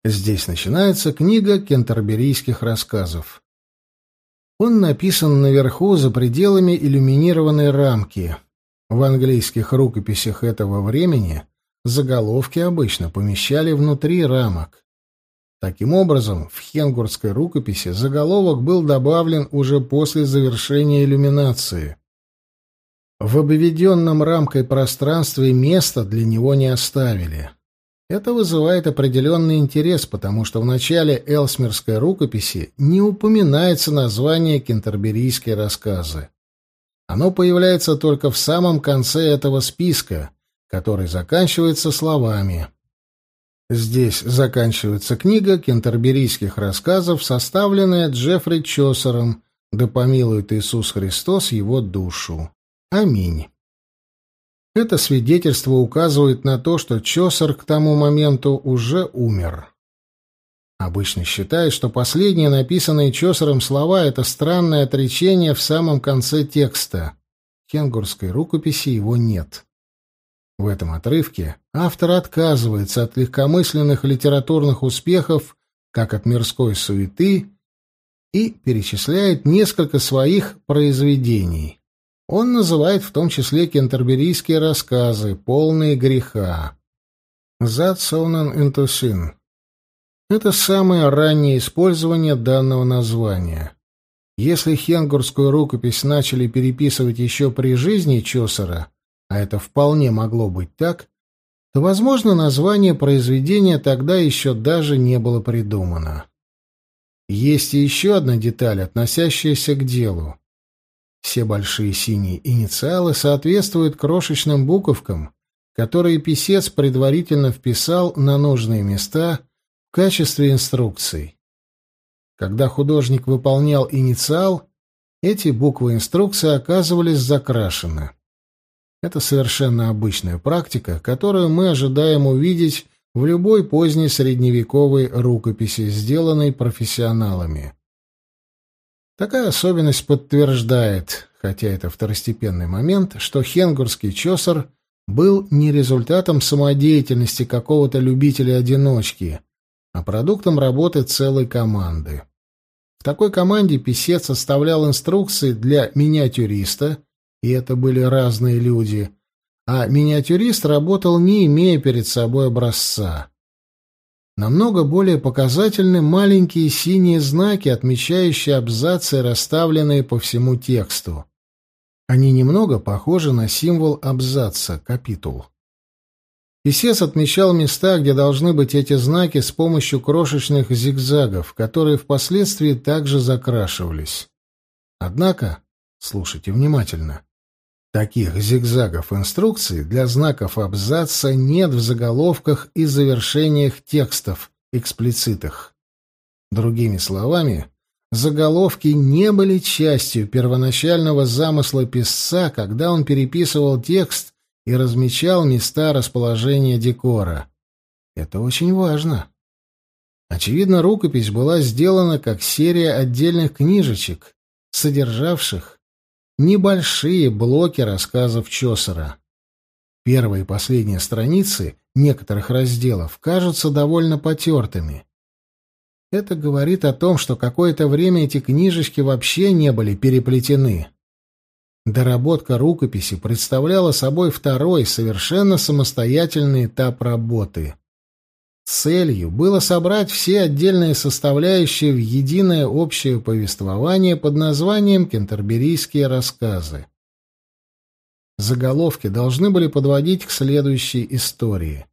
Здесь начинается книга кентерберийских рассказов. Он написан наверху за пределами иллюминированной рамки. В английских рукописях этого времени заголовки обычно помещали внутри рамок. Таким образом, в хенгурской рукописи заголовок был добавлен уже после завершения иллюминации. В обведенном рамкой пространстве места для него не оставили. Это вызывает определенный интерес, потому что в начале Элсмерской рукописи не упоминается название кентерберийской рассказы. Оно появляется только в самом конце этого списка, который заканчивается словами Здесь заканчивается книга кентерберийских рассказов, составленная Джеффри Чосером, да помилует Иисус Христос его душу. Аминь. Это свидетельство указывает на то, что Чосер к тому моменту уже умер. Обычно считают, что последние написанные Чосером слова — это странное отречение в самом конце текста. В кенгурской рукописи его нет. В этом отрывке автор отказывается от легкомысленных литературных успехов, как от мирской суеты, и перечисляет несколько своих произведений. Он называет в том числе кентерберийские рассказы, полные греха. «Затсонен интусин» — это самое раннее использование данного названия. Если хенгурскую рукопись начали переписывать еще при жизни Чосера, а это вполне могло быть так, то, возможно, название произведения тогда еще даже не было придумано. Есть и еще одна деталь, относящаяся к делу. Все большие синие инициалы соответствуют крошечным буковкам, которые писец предварительно вписал на нужные места в качестве инструкций. Когда художник выполнял инициал, эти буквы инструкции оказывались закрашены. Это совершенно обычная практика, которую мы ожидаем увидеть в любой поздней средневековой рукописи, сделанной профессионалами. Такая особенность подтверждает, хотя это второстепенный момент, что хенгурский чосер был не результатом самодеятельности какого-то любителя-одиночки, а продуктом работы целой команды. В такой команде писец составлял инструкции для миниатюриста, и это были разные люди, а миниатюрист работал, не имея перед собой образца. Намного более показательны маленькие синие знаки, отмечающие абзацы, расставленные по всему тексту. Они немного похожи на символ абзаца, капитул. Писец отмечал места, где должны быть эти знаки с помощью крошечных зигзагов, которые впоследствии также закрашивались. Однако, слушайте внимательно, таких зигзагов инструкций для знаков абзаца нет в заголовках и завершениях текстов, эксплицитах. Другими словами, заголовки не были частью первоначального замысла писца, когда он переписывал текст и размечал места расположения декора. Это очень важно. Очевидно, рукопись была сделана как серия отдельных книжечек, содержавших небольшие блоки рассказов Чосера. Первые и последние страницы некоторых разделов кажутся довольно потертыми. Это говорит о том, что какое-то время эти книжечки вообще не были переплетены. Доработка рукописи представляла собой второй, совершенно самостоятельный этап работы. Целью было собрать все отдельные составляющие в единое общее повествование под названием «Кентерберийские рассказы». Заголовки должны были подводить к следующей истории.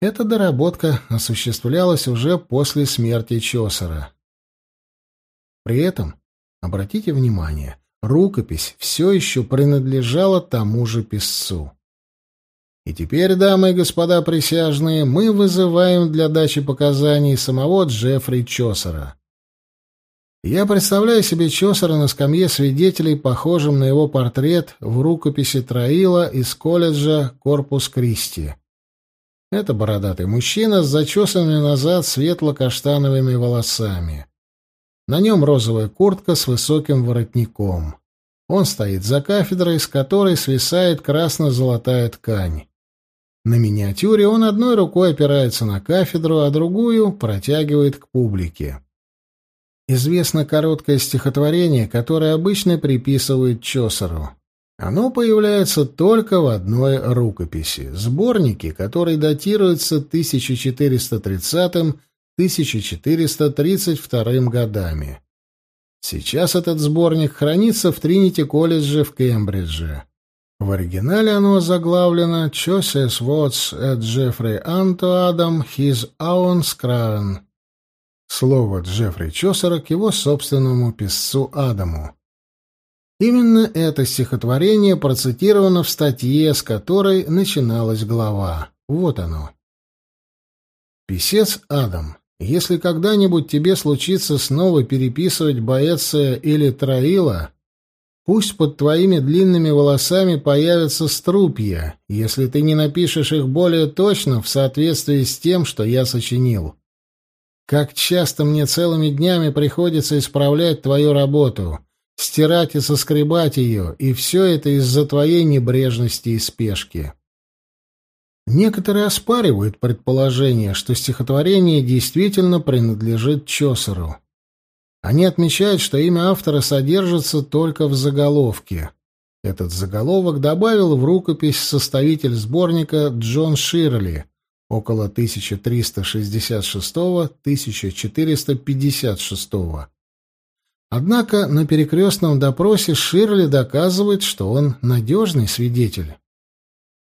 Эта доработка осуществлялась уже после смерти Чосера. При этом, обратите внимание, Рукопись все еще принадлежала тому же писцу. И теперь, дамы и господа присяжные, мы вызываем для дачи показаний самого Джеффри Чосера. Я представляю себе Чосера на скамье свидетелей, похожим на его портрет в рукописи Троила из колледжа Корпус Кристи. Это бородатый мужчина с зачесанными назад светло-каштановыми волосами. На нем розовая куртка с высоким воротником. Он стоит за кафедрой, с которой свисает красно-золотая ткань. На миниатюре он одной рукой опирается на кафедру, а другую протягивает к публике. Известно короткое стихотворение, которое обычно приписывают Чосеру. Оно появляется только в одной рукописи, сборнике, который датируется 1430 1432 годами. Сейчас этот сборник хранится в Тринити-колледже в Кембридже. В оригинале оно заглавлено «Chosses Watts at Jeffrey Anto Adam His Own Scraven». Слово Джеффри Чосера к его собственному писцу Адаму. Именно это стихотворение процитировано в статье, с которой начиналась глава. Вот оно. Писец Адам. Если когда-нибудь тебе случится снова переписывать Боэция или Троила, пусть под твоими длинными волосами появятся струпья, если ты не напишешь их более точно в соответствии с тем, что я сочинил. Как часто мне целыми днями приходится исправлять твою работу, стирать и соскребать ее, и все это из-за твоей небрежности и спешки. Некоторые оспаривают предположение, что стихотворение действительно принадлежит Чосеру. Они отмечают, что имя автора содержится только в заголовке. Этот заголовок добавил в рукопись составитель сборника Джон Ширли около 1366-1456. Однако на перекрестном допросе Ширли доказывает, что он надежный свидетель.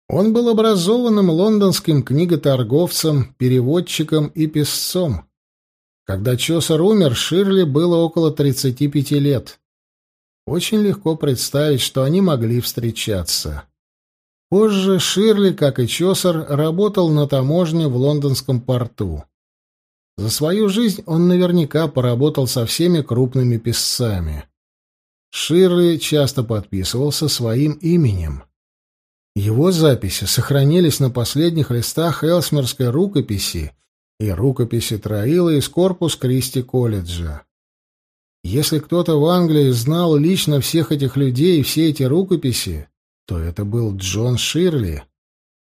Он был образованным лондонским книготорговцем, переводчиком и писцом. Когда Чосер умер, Ширли было около 35 лет. Очень легко представить, что они могли встречаться. Позже Ширли, как и Чосер, работал на таможне в лондонском порту. За свою жизнь он наверняка поработал со всеми крупными писцами. Ширли часто подписывался своим именем. Его записи сохранились на последних листах Элсмерской рукописи и рукописи Троила из корпус Кристи колледжа. Если кто-то в Англии знал лично всех этих людей и все эти рукописи, то это был Джон Ширли.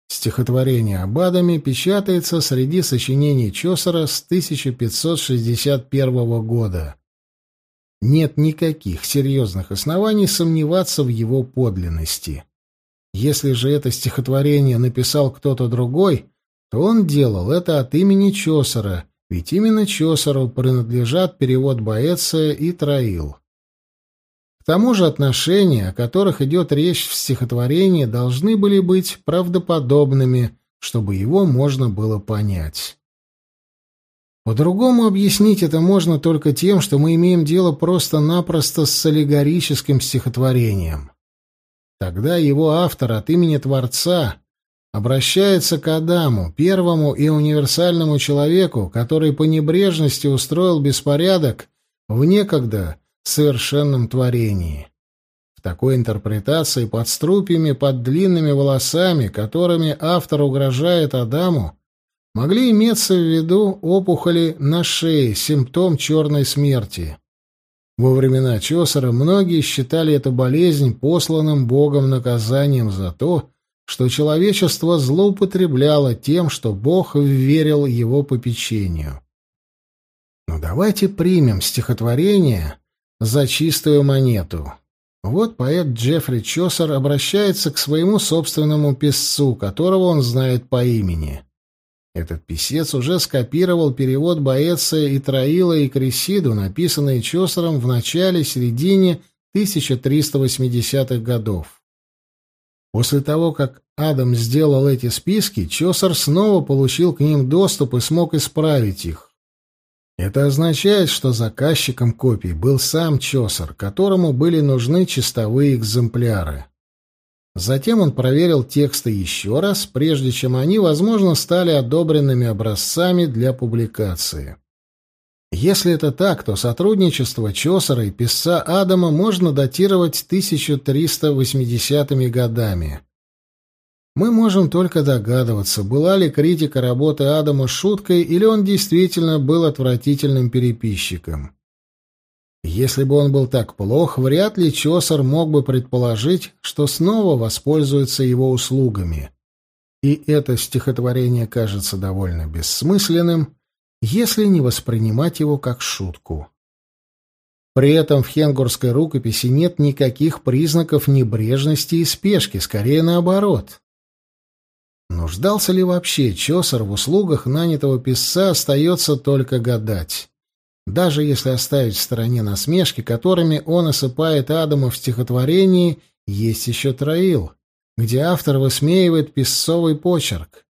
Стихотворение об Адаме печатается среди сочинений Чосера с 1561 года. Нет никаких серьезных оснований сомневаться в его подлинности. Если же это стихотворение написал кто-то другой, то он делал это от имени Чосера, ведь именно Чосеру принадлежат перевод Боэция и Троил. К тому же отношения, о которых идет речь в стихотворении, должны были быть правдоподобными, чтобы его можно было понять. По-другому объяснить это можно только тем, что мы имеем дело просто-напросто с аллегорическим стихотворением. Тогда его автор от имени Творца обращается к Адаму, первому и универсальному человеку, который по небрежности устроил беспорядок в некогда совершенном творении. В такой интерпретации под струпьями, под длинными волосами, которыми автор угрожает Адаму, могли иметься в виду опухоли на шее, симптом черной смерти. Во времена Чосера многие считали эту болезнь посланным Богом наказанием за то, что человечество злоупотребляло тем, что Бог верил его попечению. Но давайте примем стихотворение за чистую монету. Вот поэт Джеффри Чосер обращается к своему собственному писцу, которого он знает по имени. Этот писец уже скопировал перевод Боэция и Троила и Кресиду, написанные Чосером в начале-середине 1380-х годов. После того, как Адам сделал эти списки, Чосер снова получил к ним доступ и смог исправить их. Это означает, что заказчиком копий был сам Чосер, которому были нужны чистовые экземпляры. Затем он проверил тексты еще раз, прежде чем они, возможно, стали одобренными образцами для публикации. Если это так, то сотрудничество Чосера и писца Адама можно датировать 1380-ми годами. Мы можем только догадываться, была ли критика работы Адама шуткой или он действительно был отвратительным переписчиком. Если бы он был так плох, вряд ли Чосер мог бы предположить, что снова воспользуется его услугами. И это стихотворение кажется довольно бессмысленным, если не воспринимать его как шутку. При этом в хенгурской рукописи нет никаких признаков небрежности и спешки, скорее наоборот. Нуждался ли вообще Чосер в услугах нанятого писца, остается только гадать. Даже если оставить в стороне насмешки, которыми он осыпает Адама в стихотворении, есть еще Троил, где автор высмеивает песцовый почерк.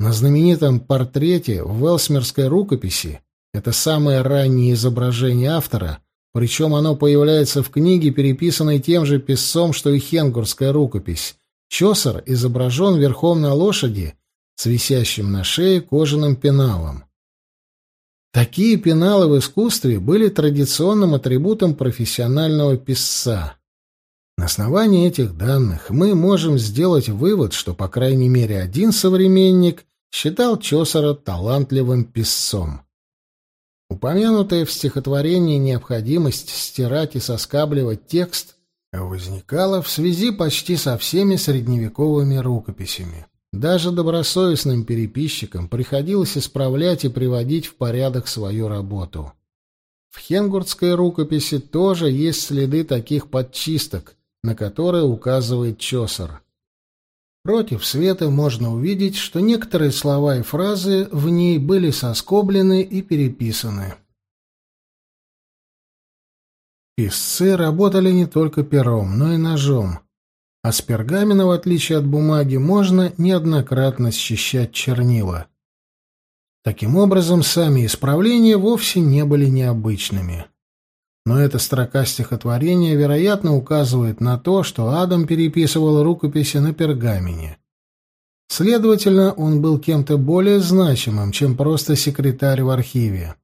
На знаменитом портрете в Велсмерской рукописи это самое раннее изображение автора, причем оно появляется в книге, переписанной тем же писцом, что и хенгурская рукопись. Чосер изображен верхом на лошади с висящим на шее кожаным пеналом. Такие пеналы в искусстве были традиционным атрибутом профессионального писца. На основании этих данных мы можем сделать вывод, что по крайней мере один современник считал Чосера талантливым писцом. Упомянутая в стихотворении необходимость стирать и соскабливать текст возникала в связи почти со всеми средневековыми рукописями. Даже добросовестным переписчикам приходилось исправлять и приводить в порядок свою работу. В хенгуртской рукописи тоже есть следы таких подчисток, на которые указывает Чосер. Против света можно увидеть, что некоторые слова и фразы в ней были соскоблены и переписаны. Писцы работали не только пером, но и ножом, а с пергамена, в отличие от бумаги, можно неоднократно счищать чернила. Таким образом, сами исправления вовсе не были необычными. Но эта строка стихотворения, вероятно, указывает на то, что Адам переписывал рукописи на пергамене. Следовательно, он был кем-то более значимым, чем просто секретарь в архиве.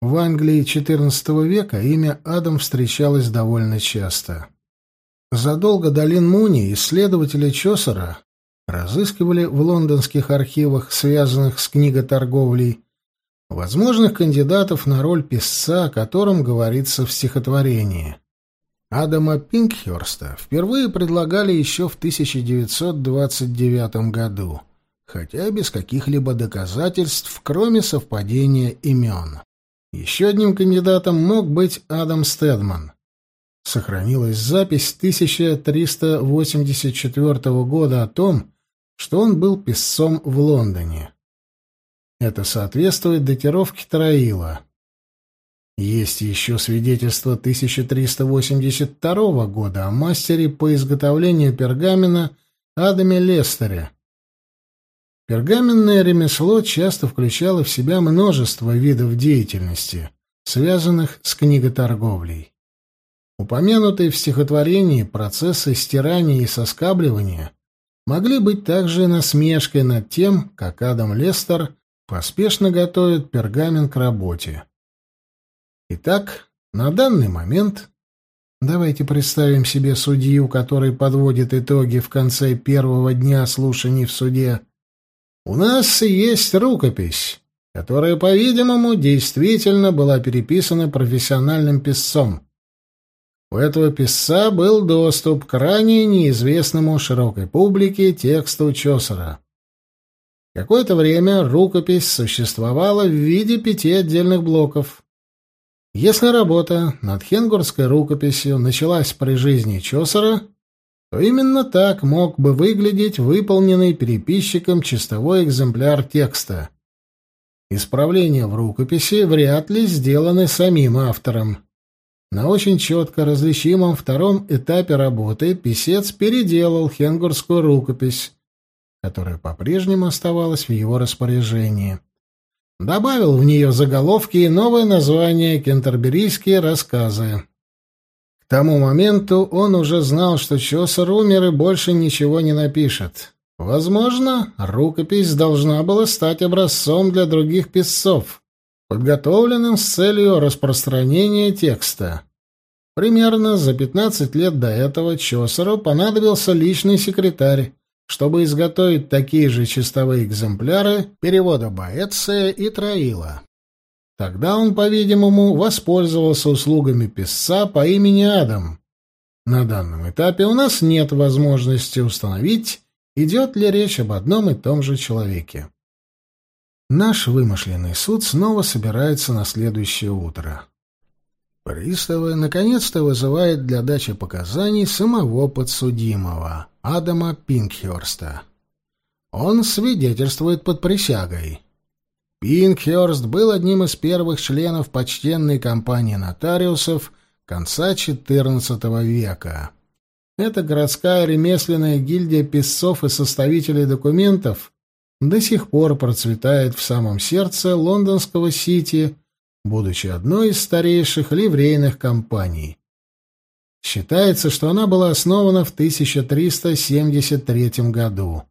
В Англии XIV века имя Адам встречалось довольно часто. Задолго до Лин Муни исследователи Чосера разыскивали в лондонских архивах, связанных с книготорговлей, возможных кандидатов на роль писца, о котором говорится в стихотворении. Адама Пинкхерста впервые предлагали еще в 1929 году, хотя без каких-либо доказательств, кроме совпадения имен. Еще одним кандидатом мог быть Адам Стедман. Сохранилась запись 1384 года о том, что он был писцом в Лондоне. Это соответствует датировке Троила. Есть еще свидетельство 1382 года о мастере по изготовлению пергамена Адаме Лестере. Пергаменное ремесло часто включало в себя множество видов деятельности, связанных с книготорговлей. Упомянутые в стихотворении процессы стирания и соскабливания могли быть также насмешкой над тем, как Адам Лестер поспешно готовит пергамент к работе. Итак, на данный момент давайте представим себе судью, который подводит итоги в конце первого дня слушаний в суде. У нас есть рукопись, которая, по-видимому, действительно была переписана профессиональным писцом. У этого писца был доступ к ранее неизвестному широкой публике тексту Чосера. Какое-то время рукопись существовала в виде пяти отдельных блоков. Если работа над хенгурской рукописью началась при жизни Чосера, то именно так мог бы выглядеть выполненный переписчиком чистовой экземпляр текста. Исправления в рукописи вряд ли сделаны самим автором. На очень четко различимом втором этапе работы писец переделал хенгурскую рукопись, которая по-прежнему оставалась в его распоряжении. Добавил в нее заголовки и новое название «Кентерберийские рассказы». К тому моменту он уже знал, что Чосер умер и больше ничего не напишет. Возможно, рукопись должна была стать образцом для других писцов, подготовленным с целью распространения текста. Примерно за 15 лет до этого Чосеру понадобился личный секретарь, чтобы изготовить такие же чистовые экземпляры перевода Боэция и Троила. Тогда он, по-видимому, воспользовался услугами писца по имени Адам. На данном этапе у нас нет возможности установить, идет ли речь об одном и том же человеке. Наш вымышленный суд снова собирается на следующее утро. Приставы наконец-то вызывает для дачи показаний самого подсудимого, Адама Пинкхерста. Он свидетельствует под присягой. Пинкхерст был одним из первых членов почтенной компании нотариусов конца XIV века. Эта городская ремесленная гильдия писцов и составителей документов до сих пор процветает в самом сердце лондонского Сити – будучи одной из старейших ливрейных компаний. Считается, что она была основана в 1373 году,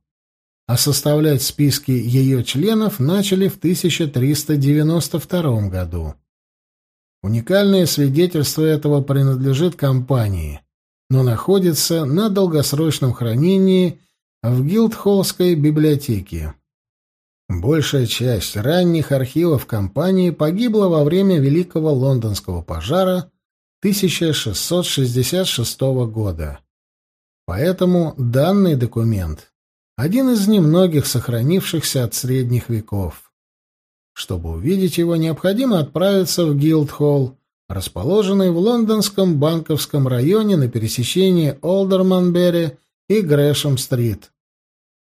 а составлять списки ее членов начали в 1392 году. Уникальное свидетельство этого принадлежит компании, но находится на долгосрочном хранении в Гилдхоллской библиотеке. Большая часть ранних архивов компании погибла во время Великого Лондонского пожара 1666 года. Поэтому данный документ – один из немногих сохранившихся от средних веков. Чтобы увидеть его, необходимо отправиться в Гилдхолл, расположенный в лондонском банковском районе на пересечении Олдерманбери и Грэшем-стрит.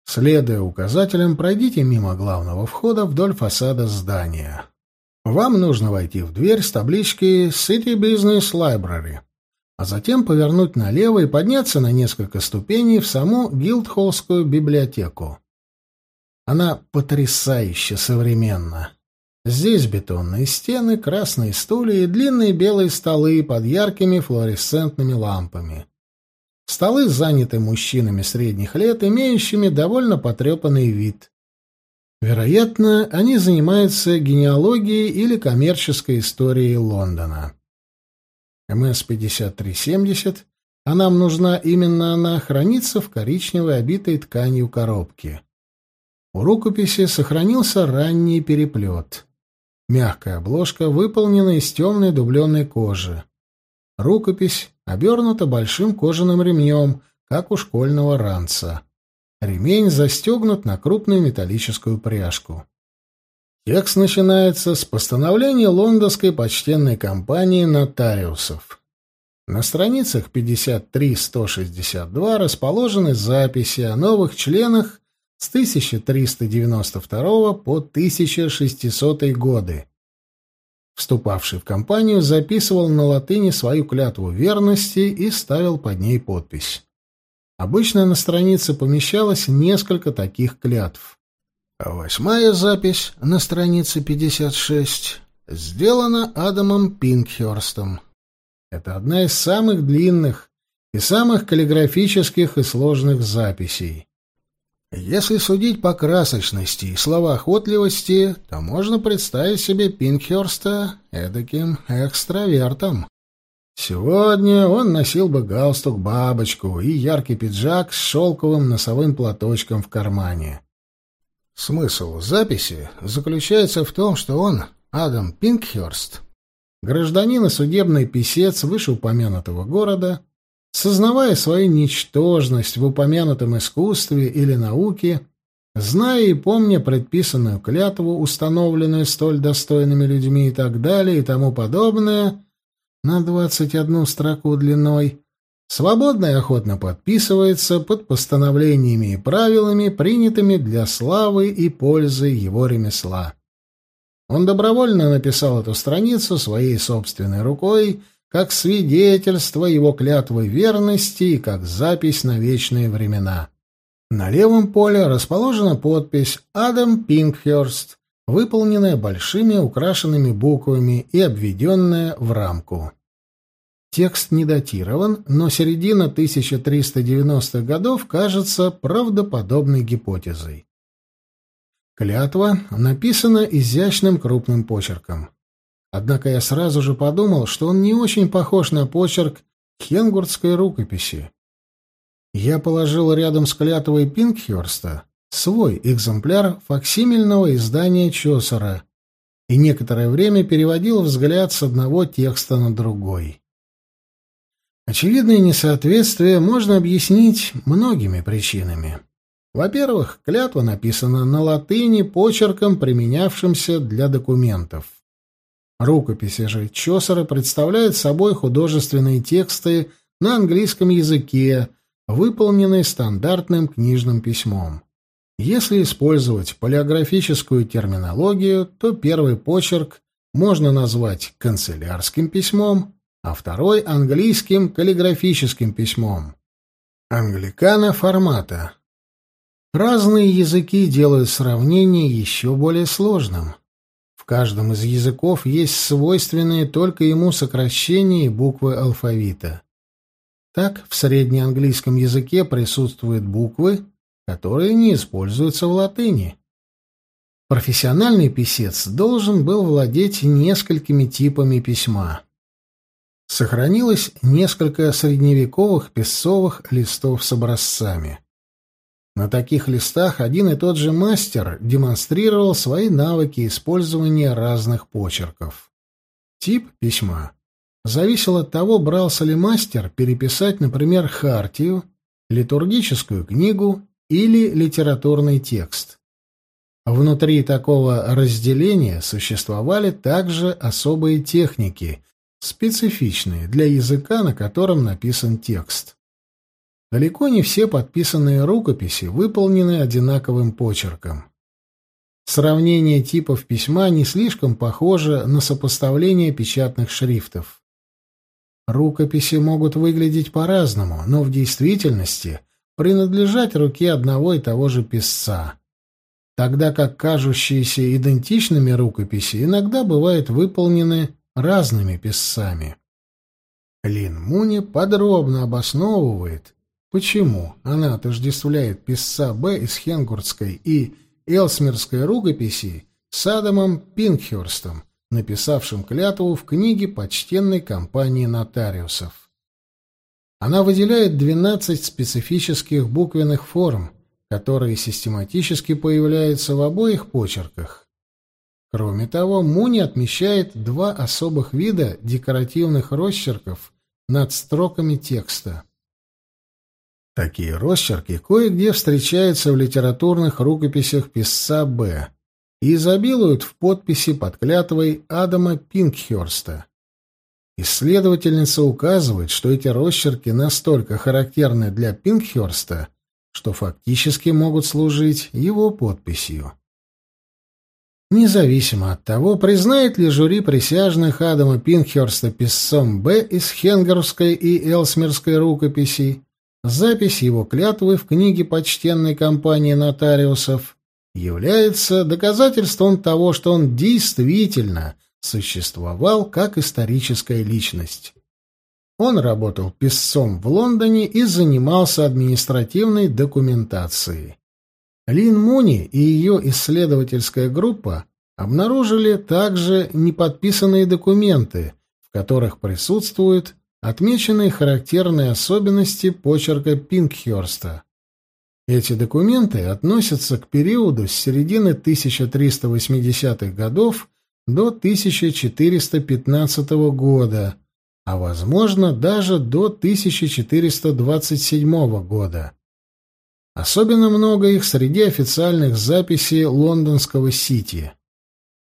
Следуя указателям, пройдите мимо главного входа вдоль фасада здания. Вам нужно войти в дверь с табличкой «City Business Library», а затем повернуть налево и подняться на несколько ступеней в саму Гилдхоллскую библиотеку. Она потрясающе современна. Здесь бетонные стены, красные стулья и длинные белые столы под яркими флуоресцентными лампами. Столы заняты мужчинами средних лет, имеющими довольно потрепанный вид. Вероятно, они занимаются генеалогией или коммерческой историей Лондона. МС-5370, а нам нужна именно она, хранится в коричневой обитой тканью коробке. У рукописи сохранился ранний переплет. Мягкая обложка выполнена из темной дубленной кожи. Рукопись обернута большим кожаным ремнем, как у школьного ранца. Ремень застегнут на крупную металлическую пряжку. Текст начинается с постановления лондонской почтенной компании нотариусов. На страницах 53-162 расположены записи о новых членах с 1392 по 1600 годы. Вступавший в компанию записывал на латыни свою клятву верности и ставил под ней подпись. Обычно на странице помещалось несколько таких клятв. Восьмая запись на странице 56 сделана Адамом Пинкхерстом. Это одна из самых длинных и самых каллиграфических и сложных записей. Если судить по красочности и словоохотливости, то можно представить себе Пинкхерста эдаким экстравертом. Сегодня он носил бы галстук-бабочку и яркий пиджак с шелковым носовым платочком в кармане. Смысл записи заключается в том, что он, Адам Пинкхерст, гражданин и судебный писец вышеупомянутого города, Сознавая свою ничтожность в упомянутом искусстве или науке, зная и помня предписанную клятву, установленную столь достойными людьми и так далее и тому подобное, на двадцать одну строку длиной, свободно и охотно подписывается под постановлениями и правилами, принятыми для славы и пользы его ремесла. Он добровольно написал эту страницу своей собственной рукой, как свидетельство его клятвы верности и как запись на вечные времена. На левом поле расположена подпись «Адам Пинкхерст», выполненная большими украшенными буквами и обведенная в рамку. Текст не датирован, но середина 1390-х годов кажется правдоподобной гипотезой. Клятва написана изящным крупным почерком. Однако я сразу же подумал, что он не очень похож на почерк хенгуртской рукописи. Я положил рядом с клятвой Пинкхерста свой экземпляр факсимильного издания Чосера и некоторое время переводил взгляд с одного текста на другой. Очевидное несоответствие можно объяснить многими причинами. Во-первых, клятва написана на латыни почерком, применявшимся для документов. Рукописи же Чосера представляют собой художественные тексты на английском языке, выполненные стандартным книжным письмом. Если использовать палеографическую терминологию, то первый почерк можно назвать канцелярским письмом, а второй — английским каллиграфическим письмом. Англикана формата. Разные языки делают сравнение еще более сложным каждом из языков есть свойственные только ему сокращения и буквы алфавита. Так, в среднеанглийском языке присутствуют буквы, которые не используются в латыни. Профессиональный писец должен был владеть несколькими типами письма. Сохранилось несколько средневековых песцовых листов с образцами. На таких листах один и тот же мастер демонстрировал свои навыки использования разных почерков. Тип письма зависел от того, брался ли мастер переписать, например, хартию, литургическую книгу или литературный текст. Внутри такого разделения существовали также особые техники, специфичные для языка, на котором написан текст. Далеко не все подписанные рукописи выполнены одинаковым почерком. Сравнение типов письма не слишком похоже на сопоставление печатных шрифтов. Рукописи могут выглядеть по-разному, но в действительности принадлежать руке одного и того же писца, тогда как кажущиеся идентичными рукописи иногда бывают выполнены разными писцами. Лин Муни подробно обосновывает, Почему она отождествляет писца Б из Хенгуртской и Элсмерской рукописи с Адамом Пинкхерстом, написавшим клятву в книге почтенной компании нотариусов? Она выделяет 12 специфических буквенных форм, которые систематически появляются в обоих почерках. Кроме того, Муни отмечает два особых вида декоративных росчерков над строками текста. Такие росчерки кое-где встречаются в литературных рукописях писца Б. и изобилуют в подписи под клятвой Адама Пинкхерста. Исследовательница указывает, что эти росчерки настолько характерны для Пинкхерста, что фактически могут служить его подписью. Независимо от того, признает ли жюри присяжных Адама Пинхерста писцом Б из Хенгерской и Элсмерской рукописей, запись его клятвы в книге почтенной компании нотариусов является доказательством того, что он действительно существовал как историческая личность. Он работал писцом в Лондоне и занимался административной документацией. Лин Муни и ее исследовательская группа обнаружили также неподписанные документы, в которых присутствуют отмеченные характерные особенности почерка Пинкхерста. Эти документы относятся к периоду с середины 1380-х годов до 1415 года, а, возможно, даже до 1427 года. Особенно много их среди официальных записей лондонского Сити.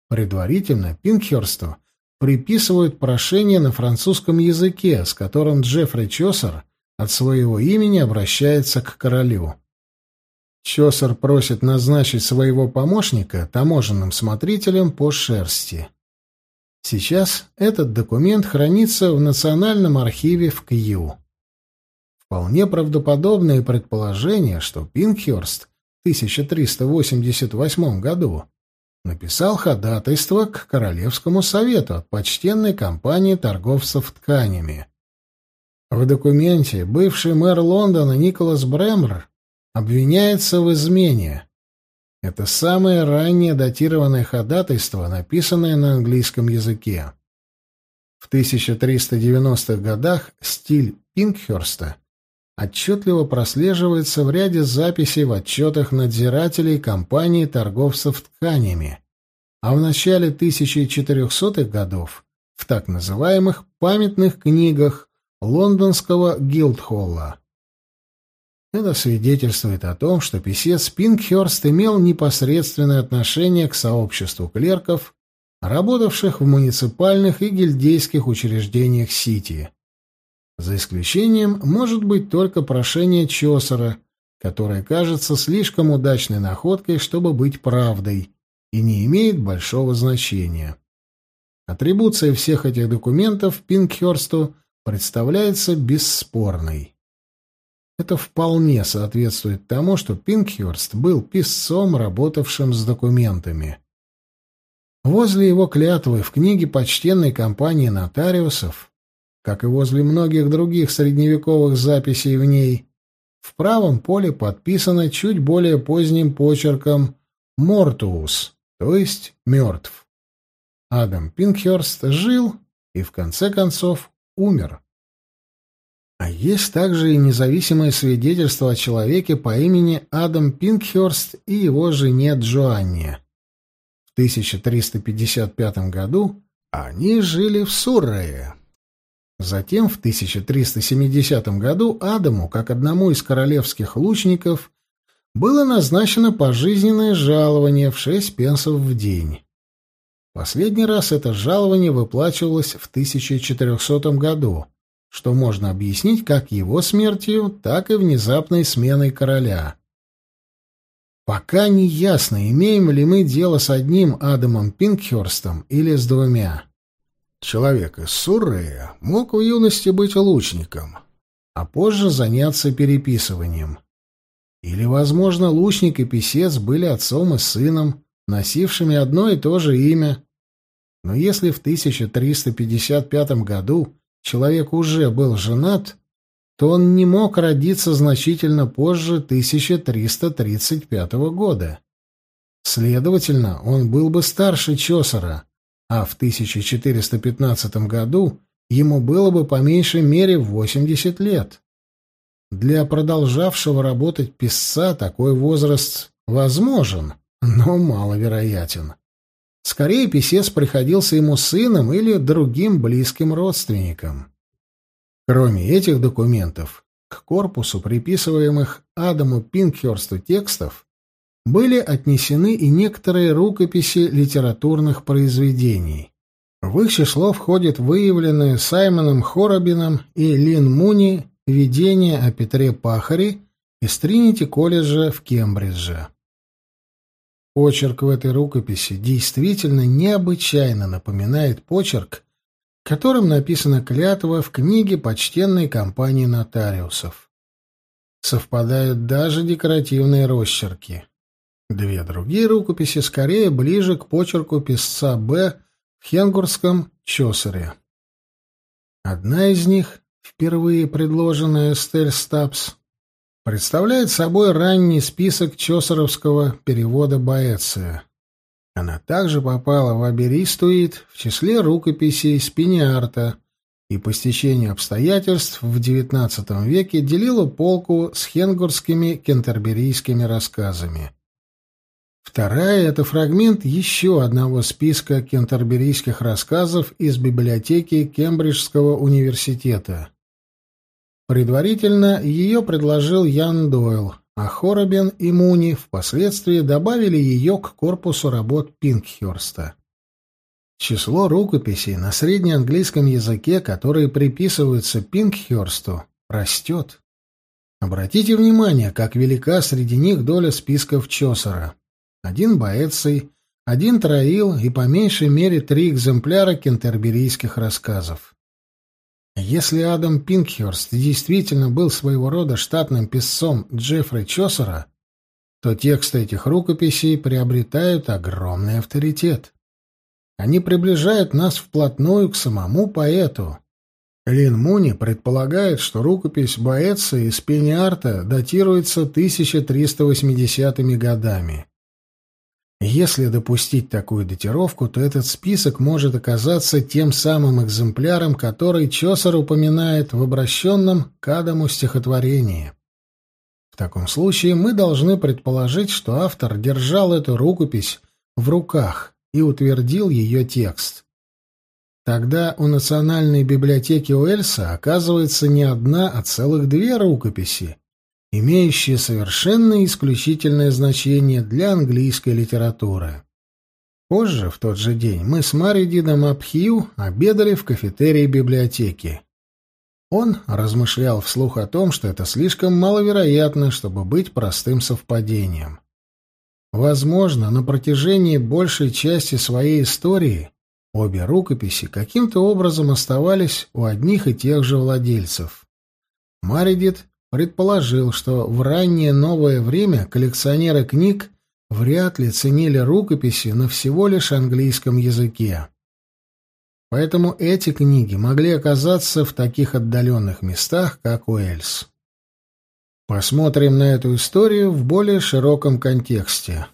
Предварительно Пинкхерсту приписывают прошение на французском языке, с которым Джеффри Чосер от своего имени обращается к королю. Чосер просит назначить своего помощника таможенным смотрителем по шерсти. Сейчас этот документ хранится в Национальном архиве в Кью. Вполне правдоподобное предположение, что Пинкхерст в 1388 году написал ходатайство к Королевскому совету от почтенной компании торговцев тканями. В документе бывший мэр Лондона Николас Бремер обвиняется в измене. Это самое раннее датированное ходатайство, написанное на английском языке. В 1390-х годах стиль Пинкхерста отчетливо прослеживается в ряде записей в отчетах надзирателей компании торговцев тканями, а в начале 1400-х годов в так называемых памятных книгах лондонского Гилдхолла. Это свидетельствует о том, что писец Пинкхерст имел непосредственное отношение к сообществу клерков, работавших в муниципальных и гильдейских учреждениях Сити. За исключением может быть только прошение Чосера, которое кажется слишком удачной находкой, чтобы быть правдой, и не имеет большого значения. Атрибуция всех этих документов Пинкхерсту представляется бесспорной. Это вполне соответствует тому, что Пинкхерст был писцом, работавшим с документами. Возле его клятвы в книге почтенной компании нотариусов как и возле многих других средневековых записей в ней, в правом поле подписано чуть более поздним почерком «Мортуус», то есть «мертв». Адам Пинкхерст жил и, в конце концов, умер. А есть также и независимое свидетельство о человеке по имени Адам Пинкхерст и его жене Джоанне. В 1355 году они жили в Суррее. Затем в 1370 году Адаму, как одному из королевских лучников, было назначено пожизненное жалование в шесть пенсов в день. Последний раз это жалование выплачивалось в 1400 году, что можно объяснить как его смертью, так и внезапной сменой короля. Пока не ясно, имеем ли мы дело с одним Адамом Пинкхерстом или с двумя. Человек из Суррея мог в юности быть лучником, а позже заняться переписыванием. Или, возможно, лучник и писец были отцом и сыном, носившими одно и то же имя. Но если в 1355 году человек уже был женат, то он не мог родиться значительно позже 1335 года. Следовательно, он был бы старше Чосера, а в 1415 году ему было бы по меньшей мере 80 лет. Для продолжавшего работать писца такой возраст возможен, но маловероятен. Скорее, писец приходился ему сыном или другим близким родственником. Кроме этих документов, к корпусу приписываемых Адаму Пинкхерсту текстов были отнесены и некоторые рукописи литературных произведений. В их число входит выявленное Саймоном Хоробином и Лин Муни видение о Петре Пахаре из Тринити-колледжа в Кембридже. Почерк в этой рукописи действительно необычайно напоминает почерк, которым написана клятва в книге почтенной компании нотариусов. Совпадают даже декоративные росчерки. Две другие рукописи скорее ближе к почерку писца Б в хенгурском Чосере. Одна из них, впервые предложенная Эстель Стапс, представляет собой ранний список чосеровского перевода Боэция. Она также попала в Аберистуит в числе рукописей Спиниарта и по стечению обстоятельств в XIX веке делила полку с хенгурскими кентерберийскими рассказами. Вторая — это фрагмент еще одного списка кентерберийских рассказов из библиотеки Кембриджского университета. Предварительно ее предложил Ян Дойл, а Хоробин и Муни впоследствии добавили ее к корпусу работ Пинкхерста. Число рукописей на среднеанглийском языке, которые приписываются Пинкхерсту, растет. Обратите внимание, как велика среди них доля списков Чосера. Один Боэций, один Троил и по меньшей мере три экземпляра кентерберийских рассказов. Если Адам Пинкхерст действительно был своего рода штатным писцом Джеффри Чосера, то тексты этих рукописей приобретают огромный авторитет. Они приближают нас вплотную к самому поэту. Лин Муни предполагает, что рукопись Боэца из Пениарта датируется 1380-ми годами. Если допустить такую датировку, то этот список может оказаться тем самым экземпляром, который Чосер упоминает в обращенном к Адаму стихотворении. В таком случае мы должны предположить, что автор держал эту рукопись в руках и утвердил ее текст. Тогда у Национальной библиотеки Уэльса оказывается не одна, а целых две рукописи, имеющие совершенно исключительное значение для английской литературы. Позже, в тот же день, мы с Маридидом Абхью обедали в кафетерии библиотеки. Он размышлял вслух о том, что это слишком маловероятно, чтобы быть простым совпадением. Возможно, на протяжении большей части своей истории обе рукописи каким-то образом оставались у одних и тех же владельцев. Маридит предположил, что в раннее новое время коллекционеры книг вряд ли ценили рукописи на всего лишь английском языке. Поэтому эти книги могли оказаться в таких отдаленных местах, как Уэльс. Посмотрим на эту историю в более широком контексте.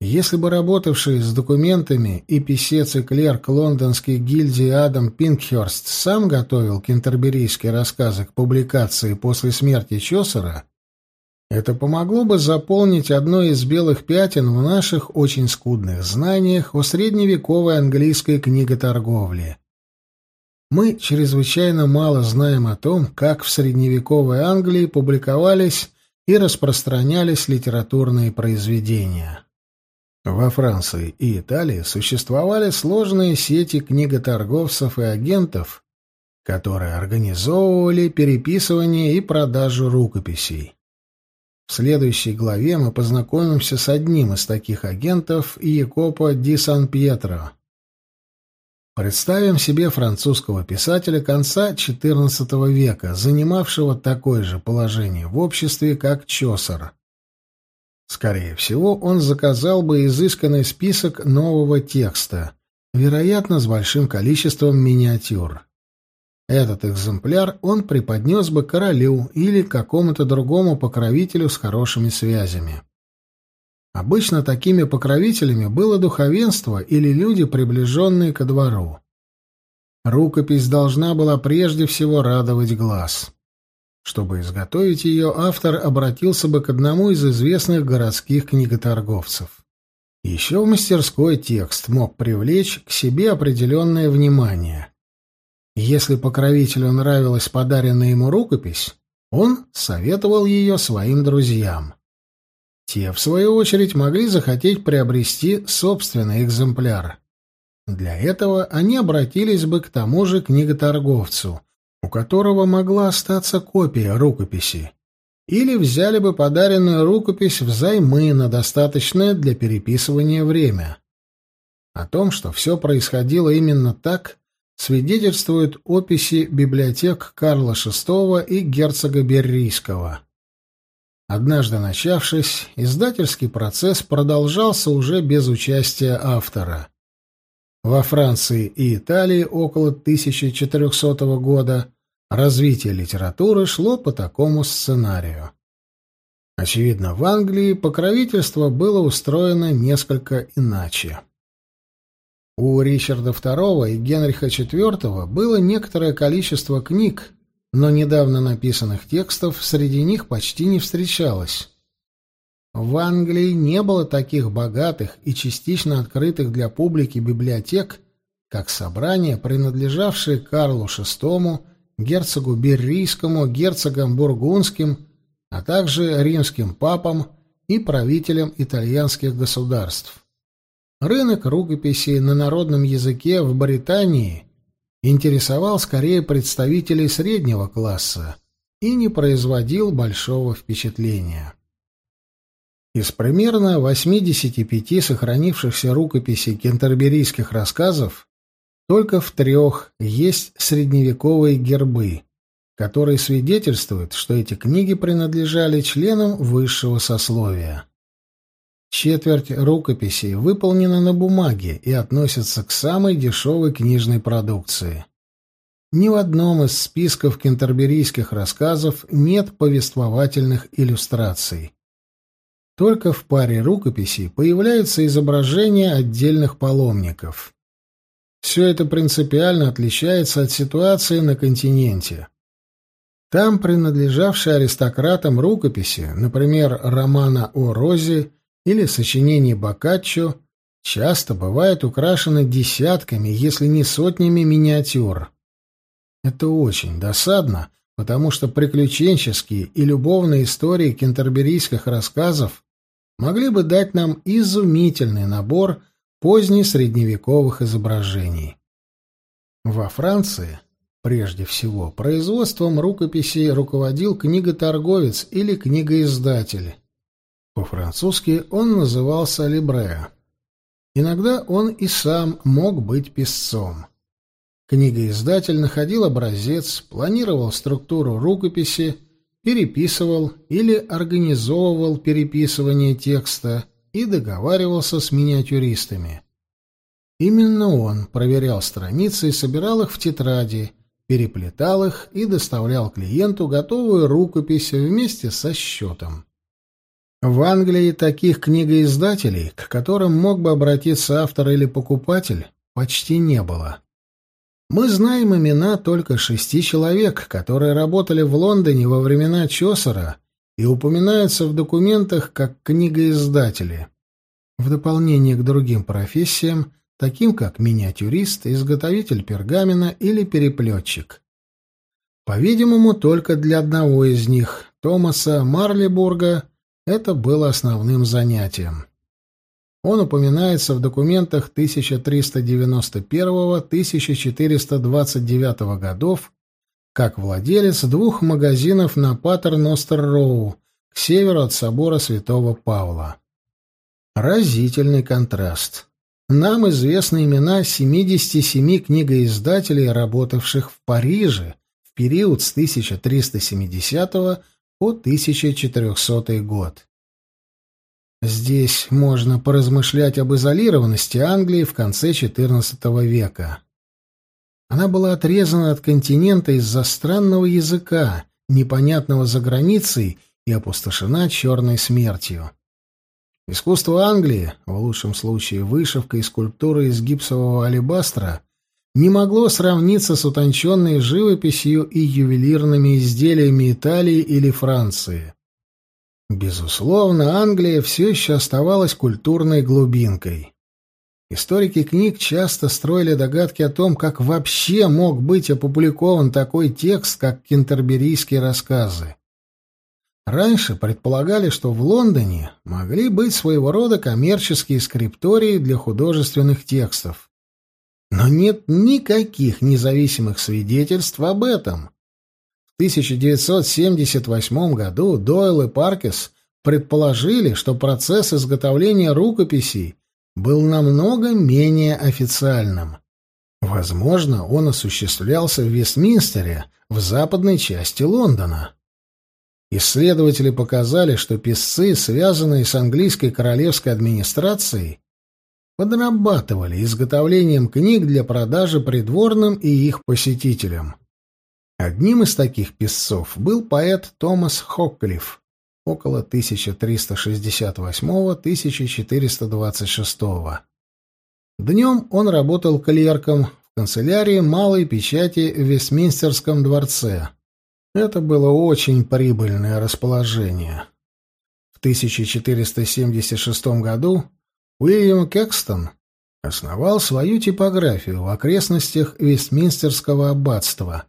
Если бы работавший с документами и писец и клерк лондонской гильдии Адам Пинкхерст сам готовил кентерберийские рассказы к публикации после смерти Чосера, это помогло бы заполнить одно из белых пятен в наших очень скудных знаниях о средневековой английской книготорговле. Мы чрезвычайно мало знаем о том, как в средневековой Англии публиковались и распространялись литературные произведения. Во Франции и Италии существовали сложные сети книготорговцев и агентов, которые организовывали переписывание и продажу рукописей. В следующей главе мы познакомимся с одним из таких агентов Иекопо ди Сан-Пьетро. Представим себе французского писателя конца XIV века, занимавшего такое же положение в обществе, как Чосер – Скорее всего, он заказал бы изысканный список нового текста, вероятно, с большим количеством миниатюр. Этот экземпляр он преподнес бы королю или какому-то другому покровителю с хорошими связями. Обычно такими покровителями было духовенство или люди, приближенные ко двору. Рукопись должна была прежде всего радовать глаз. Чтобы изготовить ее, автор обратился бы к одному из известных городских книготорговцев. Еще в мастерской текст мог привлечь к себе определенное внимание. Если покровителю нравилась подаренная ему рукопись, он советовал ее своим друзьям. Те, в свою очередь, могли захотеть приобрести собственный экземпляр. Для этого они обратились бы к тому же книготорговцу, у которого могла остаться копия рукописи, или взяли бы подаренную рукопись взаймы на достаточное для переписывания время. О том, что все происходило именно так, свидетельствуют описи библиотек Карла VI и герцога Беррийского. Однажды начавшись, издательский процесс продолжался уже без участия автора. Во Франции и Италии около 1400 года развитие литературы шло по такому сценарию. Очевидно, в Англии покровительство было устроено несколько иначе. У Ричарда II и Генриха IV было некоторое количество книг, но недавно написанных текстов среди них почти не встречалось. В Англии не было таких богатых и частично открытых для публики библиотек, как собрания, принадлежавшие Карлу VI, герцогу Беррийскому, герцогам Бургундским, а также римским папам и правителям итальянских государств. Рынок рукописей на народном языке в Британии интересовал скорее представителей среднего класса и не производил большого впечатления. Из примерно 85 сохранившихся рукописей кентерберийских рассказов только в трех есть средневековые гербы, которые свидетельствуют, что эти книги принадлежали членам высшего сословия. Четверть рукописей выполнена на бумаге и относятся к самой дешевой книжной продукции. Ни в одном из списков кентерберийских рассказов нет повествовательных иллюстраций. Только в паре рукописей появляются изображения отдельных паломников. Все это принципиально отличается от ситуации на континенте. Там принадлежавшие аристократам рукописи, например, романа о Розе или сочинений Боккаччо, часто бывают украшены десятками, если не сотнями миниатюр. Это очень досадно, потому что приключенческие и любовные истории кентерберийских рассказов могли бы дать нам изумительный набор позднесредневековых изображений. Во Франции, прежде всего, производством рукописей руководил книготорговец или книгоиздатель, по-французски он назывался Либреа. Иногда он и сам мог быть писцом. Книгоиздатель находил образец, планировал структуру рукописи, переписывал или организовывал переписывание текста и договаривался с миниатюристами. Именно он проверял страницы и собирал их в тетради, переплетал их и доставлял клиенту готовую рукопись вместе со счетом. В Англии таких книгоиздателей, к которым мог бы обратиться автор или покупатель, почти не было. Мы знаем имена только шести человек, которые работали в Лондоне во времена Чосера и упоминаются в документах как книгоиздатели. В дополнение к другим профессиям, таким как миниатюрист, изготовитель пергамена или переплетчик. По-видимому, только для одного из них, Томаса Марлибурга, это было основным занятием. Он упоминается в документах 1391-1429 годов как владелец двух магазинов на Патер-Ностер-Роу к северу от собора святого Павла. Разительный контраст. Нам известны имена 77 книгоиздателей, работавших в Париже в период с 1370 по 1400 год. Здесь можно поразмышлять об изолированности Англии в конце XIV века. Она была отрезана от континента из-за странного языка, непонятного за границей и опустошена черной смертью. Искусство Англии, в лучшем случае вышивка и скульптура из гипсового алебастра, не могло сравниться с утонченной живописью и ювелирными изделиями Италии или Франции. Безусловно, Англия все еще оставалась культурной глубинкой. Историки книг часто строили догадки о том, как вообще мог быть опубликован такой текст, как кентерберийские рассказы. Раньше предполагали, что в Лондоне могли быть своего рода коммерческие скриптории для художественных текстов. Но нет никаких независимых свидетельств об этом. 1978 году Дойл и Паркес предположили, что процесс изготовления рукописей был намного менее официальным. Возможно, он осуществлялся в Вестминстере, в западной части Лондона. Исследователи показали, что писцы, связанные с английской королевской администрацией, подрабатывали изготовлением книг для продажи придворным и их посетителям. Одним из таких писцов был поэт Томас Хокклифф около 1368-1426. Днем он работал клерком в канцелярии малой печати в Вестминстерском дворце. Это было очень прибыльное расположение. В 1476 году Уильям Кекстон основал свою типографию в окрестностях Вестминстерского аббатства,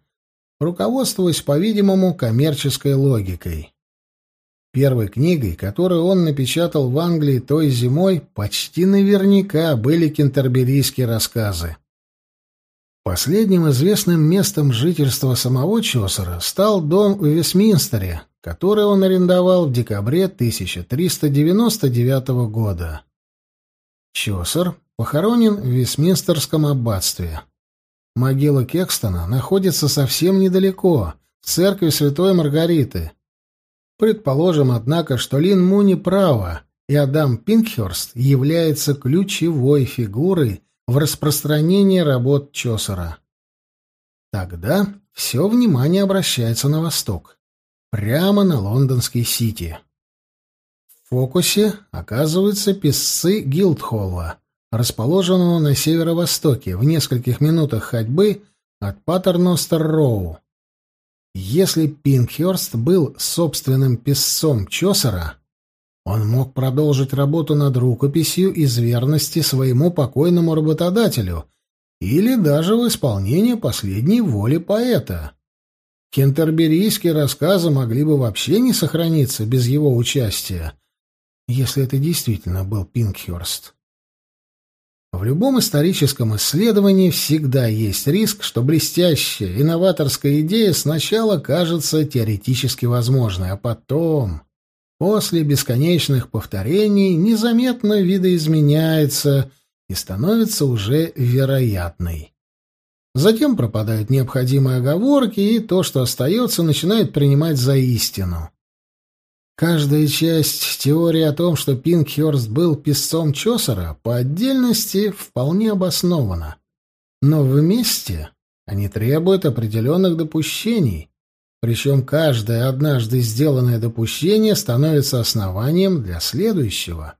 руководствуясь, по-видимому, коммерческой логикой. Первой книгой, которую он напечатал в Англии той зимой, почти наверняка были кентерберийские рассказы. Последним известным местом жительства самого Чосера стал дом в Вестминстере, который он арендовал в декабре 1399 года. Чосер похоронен в Вестминстерском аббатстве. Могила Кекстона находится совсем недалеко, в церкви Святой Маргариты. Предположим, однако, что Лин Муни права, и Адам Пинкхерст является ключевой фигурой в распространении работ Чосера. Тогда все внимание обращается на восток, прямо на лондонский Сити. В фокусе оказываются песцы Гилдхолла, расположенного на северо-востоке, в нескольких минутах ходьбы от Паттерностер-Роу. Если Пинкхерст был собственным песцом Чосера, он мог продолжить работу над рукописью из верности своему покойному работодателю или даже в исполнении последней воли поэта. Кентерберийские рассказы могли бы вообще не сохраниться без его участия, если это действительно был Пинкхерст. В любом историческом исследовании всегда есть риск, что блестящая, инноваторская идея сначала кажется теоретически возможной, а потом, после бесконечных повторений, незаметно видоизменяется и становится уже вероятной. Затем пропадают необходимые оговорки, и то, что остается, начинает принимать за истину. Каждая часть теории о том, что Пинкхерст был писцом Чосера, по отдельности вполне обоснована. Но вместе они требуют определенных допущений, причем каждое однажды сделанное допущение становится основанием для следующего.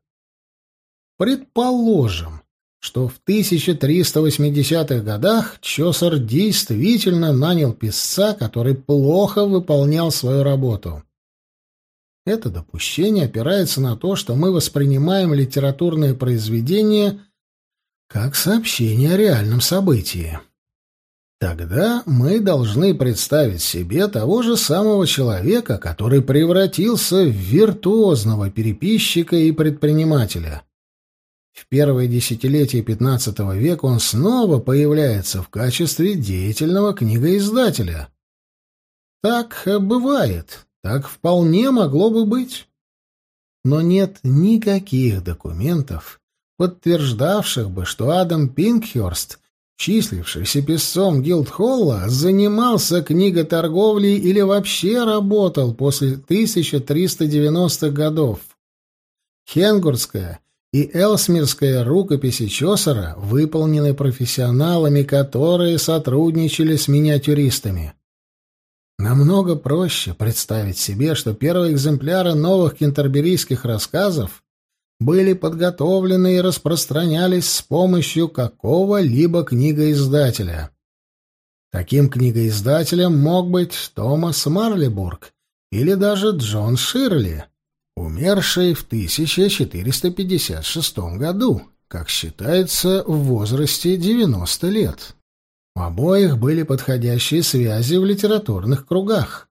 Предположим, что в 1380-х годах Чосер действительно нанял писца, который плохо выполнял свою работу. Это допущение опирается на то, что мы воспринимаем литературное произведение как сообщение о реальном событии. Тогда мы должны представить себе того же самого человека, который превратился в виртуозного переписчика и предпринимателя. В первое десятилетие XV века он снова появляется в качестве деятельного книгоиздателя. Так бывает. Так вполне могло бы быть. Но нет никаких документов, подтверждавших бы, что Адам Пинкхерст, числившийся писцом Гилдхолла, занимался книготорговлей или вообще работал после 1390-х годов. Хенгурская и Элсмирская рукописи Чосера выполнены профессионалами, которые сотрудничали с миниатюристами. Намного проще представить себе, что первые экземпляры новых кентерберийских рассказов были подготовлены и распространялись с помощью какого-либо книгоиздателя. Таким книгоиздателем мог быть Томас Марлибург или даже Джон Ширли, умерший в 1456 году, как считается, в возрасте 90 лет. У обоих были подходящие связи в литературных кругах.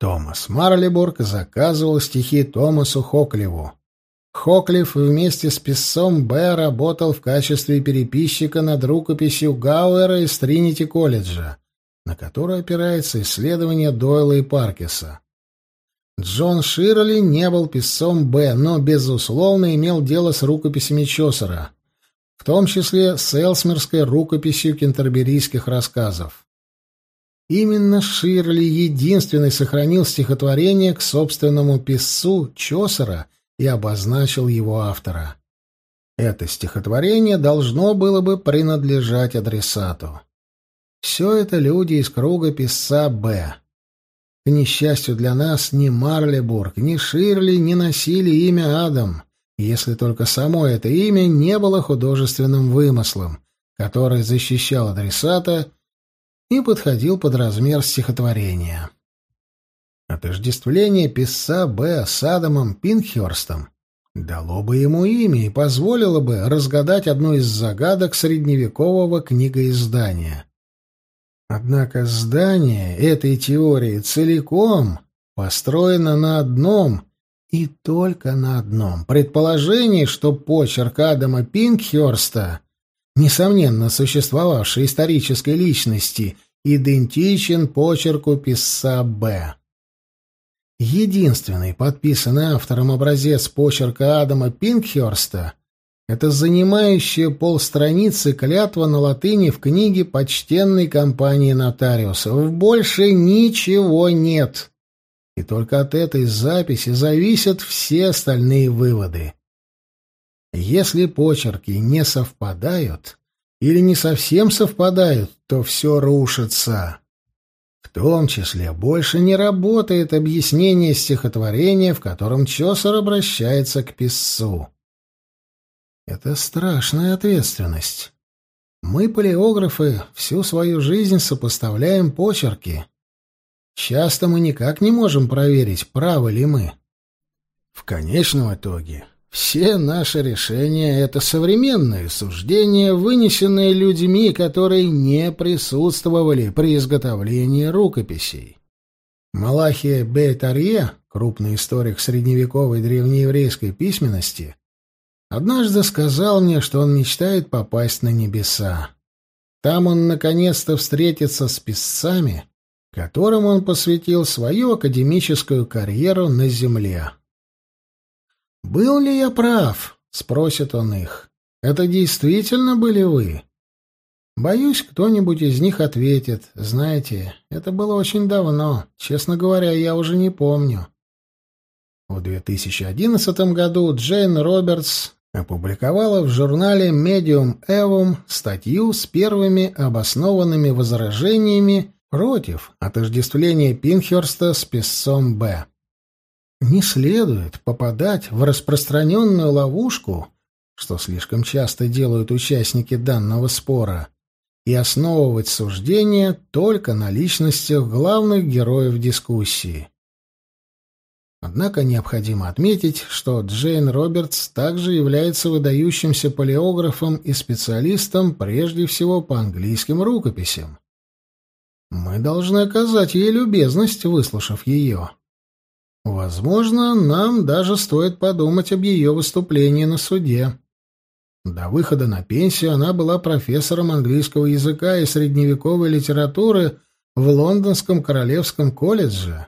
Томас Марлибург заказывал стихи Томасу Хокливу. Хоклиф вместе с писцом Б. работал в качестве переписчика над рукописью Гауэра из Тринити-колледжа. на которую опирается исследование Дойла и Паркеса. Джон Ширли не был писцом Б, но, безусловно, имел дело с рукописями Чосера, в том числе с Элсмерской рукописью кентерберийских рассказов. Именно Ширли единственный сохранил стихотворение к собственному писцу Чосера и обозначил его автора. Это стихотворение должно было бы принадлежать адресату. Все это люди из круга писца Б. К несчастью для нас, ни Марлебург, ни Ширли не носили имя Адам, если только само это имя не было художественным вымыслом, который защищал адресата и подходил под размер стихотворения. Отождествление писца Б. с Адамом Пинхерстом дало бы ему имя и позволило бы разгадать одну из загадок средневекового книгоиздания. Однако здание этой теории целиком построено на одном и только на одном предположении, что почерк Адама Пинкхерста, несомненно существовавшей исторической личности, идентичен почерку писца Б. Единственный подписанный автором образец почерка Адама Пинкхерста это занимающая полстраницы клятва на латыни в книге почтенной компании нотариусов. Больше ничего нет. И только от этой записи зависят все остальные выводы. Если почерки не совпадают или не совсем совпадают, то все рушится. В том числе больше не работает объяснение стихотворения, в котором Чосер обращается к писцу. Это страшная ответственность. Мы, палеографы, всю свою жизнь сопоставляем почерки. Часто мы никак не можем проверить, правы ли мы. В конечном итоге все наши решения — это современные суждения, вынесенные людьми, которые не присутствовали при изготовлении рукописей. Малахия Бейтарье, крупный историк средневековой древнееврейской письменности, Однажды сказал мне, что он мечтает попасть на небеса. Там он наконец-то встретится с писцами, которым он посвятил свою академическую карьеру на земле. «Был ли я прав?» — спросит он их. «Это действительно были вы?» Боюсь, кто-нибудь из них ответит. Знаете, это было очень давно. Честно говоря, я уже не помню. В 2011 году Джейн Робертс опубликовала в журнале Medium Evum статью с первыми обоснованными возражениями против отождествления Пинхерста с песцом Б. Не следует попадать в распространенную ловушку, что слишком часто делают участники данного спора, и основывать суждения только на личностях главных героев дискуссии. Однако необходимо отметить, что Джейн Робертс также является выдающимся палеографом и специалистом прежде всего по английским рукописям. Мы должны оказать ей любезность, выслушав ее. Возможно, нам даже стоит подумать об ее выступлении на суде. До выхода на пенсию она была профессором английского языка и средневековой литературы в Лондонском Королевском колледже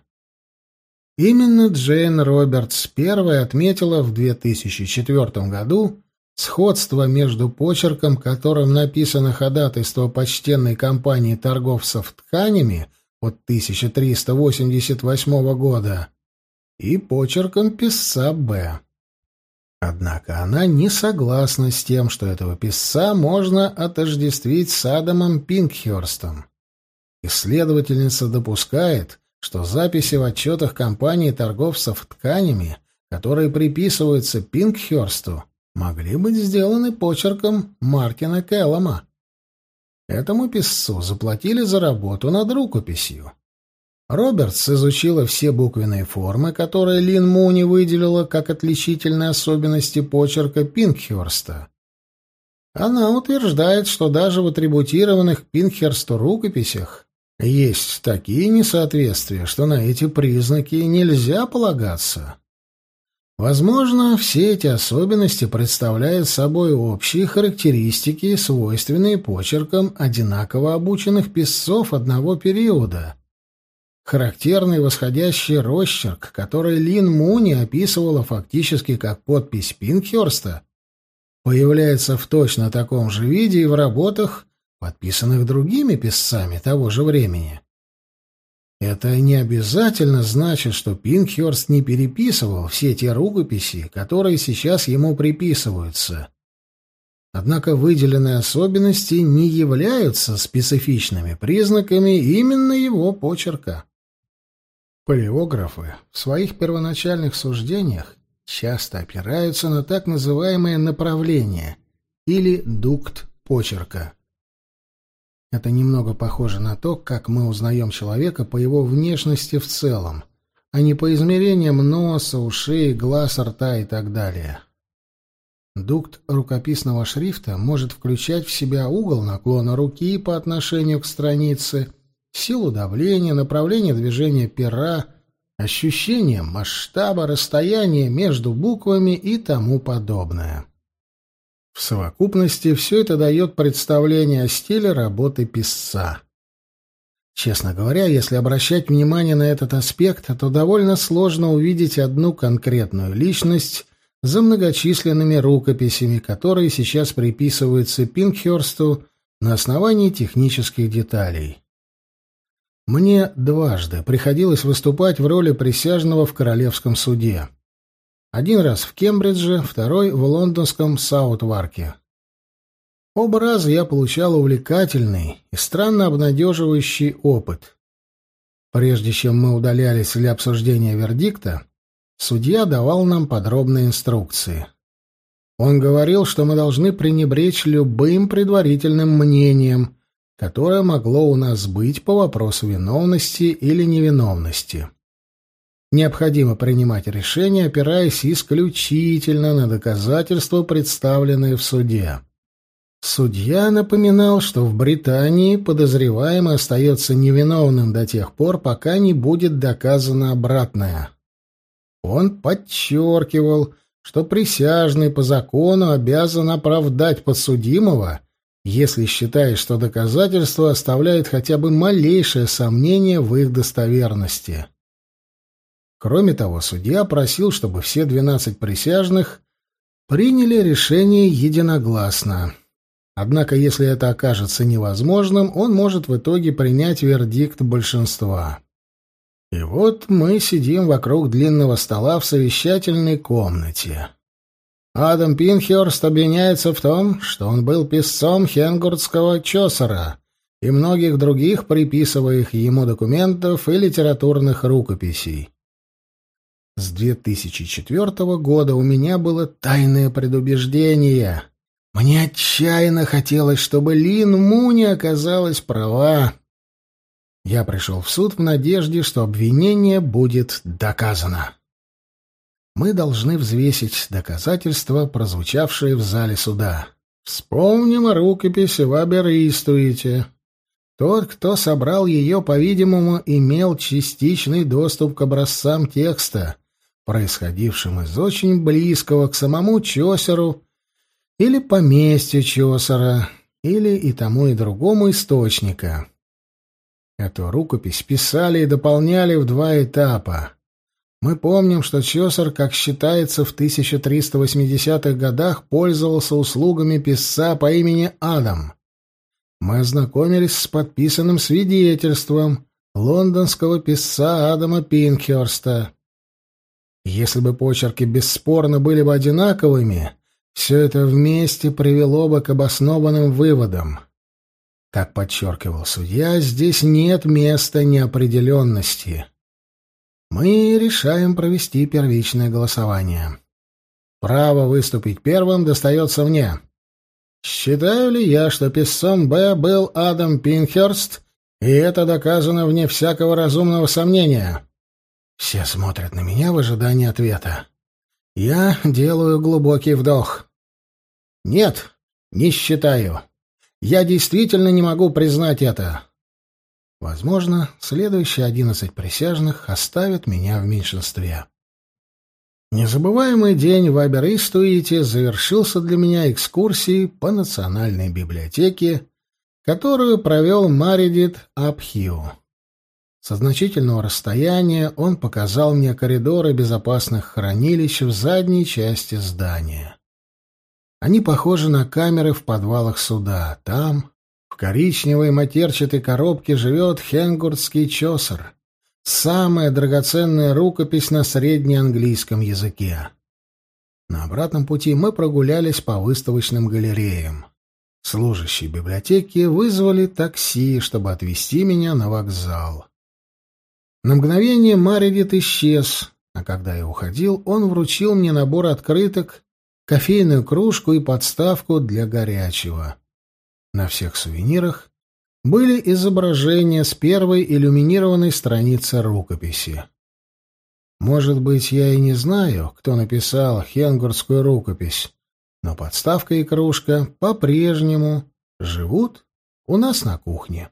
Именно Джейн Робертс первая отметила в 2004 году сходство между почерком, которым написано ходатайство почтенной компании торговцев тканями от 1388 года, и почерком писца Б. Однако она не согласна с тем, что этого писца можно отождествить с Адамом Пинкхерстом. Исследовательница допускает, что записи в отчетах компании торговцев тканями, которые приписываются Пинкхерсту, могли быть сделаны почерком Мартина Келлома. Этому писцу заплатили за работу над рукописью. Робертс изучила все буквенные формы, которые Лин Муни выделила как отличительные особенности почерка Пинкхерста. Она утверждает, что даже в атрибутированных Пинкхерсту рукописях есть такие несоответствия, что на эти признаки нельзя полагаться. Возможно, все эти особенности представляют собой общие характеристики, свойственные почеркам одинаково обученных писцов одного периода. Характерный восходящий росчерк, который Лин Муни описывала фактически как подпись Пинкхерста, появляется в точно таком же виде и в работах, подписанных другими писцами того же времени. Это не обязательно значит, что Пинкхерст не переписывал все те рукописи, которые сейчас ему приписываются. Однако выделенные особенности не являются специфичными признаками именно его почерка. Палеографы в своих первоначальных суждениях часто опираются на так называемое направление или дукт почерка. Это немного похоже на то, как мы узнаем человека по его внешности в целом, а не по измерениям носа, ушей, глаз, рта и так далее. Дукт рукописного шрифта может включать в себя угол наклона руки по отношению к странице, силу давления, направление движения пера, ощущение масштаба, расстояния между буквами и тому подобное. В совокупности все это дает представление о стиле работы писца. Честно говоря, если обращать внимание на этот аспект, то довольно сложно увидеть одну конкретную личность за многочисленными рукописями, которые сейчас приписываются Пинкхерсту на основании технических деталей. Мне дважды приходилось выступать в роли присяжного в Королевском суде. Один раз в Кембридже, второй в лондонском Саутварке. Оба раза я получал увлекательный и странно обнадеживающий опыт. Прежде чем мы удалялись для обсуждения вердикта, судья давал нам подробные инструкции. Он говорил, что мы должны пренебречь любым предварительным мнением, которое могло у нас быть по вопросу виновности или невиновности. Необходимо принимать решения, опираясь исключительно на доказательства, представленные в суде. Судья напоминал, что в Британии подозреваемый остается невиновным до тех пор, пока не будет доказано обратное. Он подчеркивал, что присяжный по закону обязан оправдать подсудимого, если считает, что доказательства оставляют хотя бы малейшее сомнение в их достоверности. Кроме того, судья просил, чтобы все двенадцать присяжных приняли решение единогласно. Однако, если это окажется невозможным, он может в итоге принять вердикт большинства. И вот мы сидим вокруг длинного стола в совещательной комнате. Адам Пинхерст обвиняется в том, что он был писцом хенгурдского Чосера и многих других приписываемых ему документов и литературных рукописей. С 2004 года у меня было тайное предубеждение. Мне отчаянно хотелось, чтобы Лин Муни оказалась права. Я пришел в суд в надежде, что обвинение будет доказано. Мы должны взвесить доказательства, прозвучавшие в зале суда. Вспомним о рукописи в Аберистуете. Тот, кто собрал ее, по-видимому, имел частичный доступ к образцам текста, происходившим из очень близкого к самому Чосеру или поместью Чосера, или и тому и другому источника. Эту рукопись писали и дополняли в два этапа. Мы помним, что Чосер, как считается, в 1380-х годах пользовался услугами писца по имени Адам. Мы ознакомились с подписанным свидетельством лондонского писца Адама Пинкхерста, если бы почерки бесспорно были бы одинаковыми, все это вместе привело бы к обоснованным выводам. Как подчеркивал судья, здесь нет места неопределенности. Мы решаем провести первичное голосование. Право выступить первым достается мне. Считаю ли я, что писцом Б был Адам Пинхерст, и это доказано вне всякого разумного сомнения? Все смотрят на меня в ожидании ответа. Я делаю глубокий вдох. Нет, не считаю. Я действительно не могу признать это. Возможно, следующие одиннадцать присяжных оставят меня в меньшинстве. Незабываемый день в Аберистуите завершился для меня экскурсией по Национальной библиотеке, которую провел Маридит Абхиу. Со значительного расстояния он показал мне коридоры безопасных хранилищ в задней части здания. Они похожи на камеры в подвалах суда. Там, в коричневой матерчатой коробке, живет хенгурдский чосер, самая драгоценная рукопись на среднеанглийском языке. На обратном пути мы прогулялись по выставочным галереям. Служащие библиотеки вызвали такси, чтобы отвезти меня на вокзал. На мгновение Маридит исчез, а когда я уходил, он вручил мне набор открыток, кофейную кружку и подставку для горячего. На всех сувенирах были изображения с первой иллюминированной страницы рукописи. Может быть, я и не знаю, кто написал хенгурскую рукопись, но подставка и кружка по-прежнему живут у нас на кухне.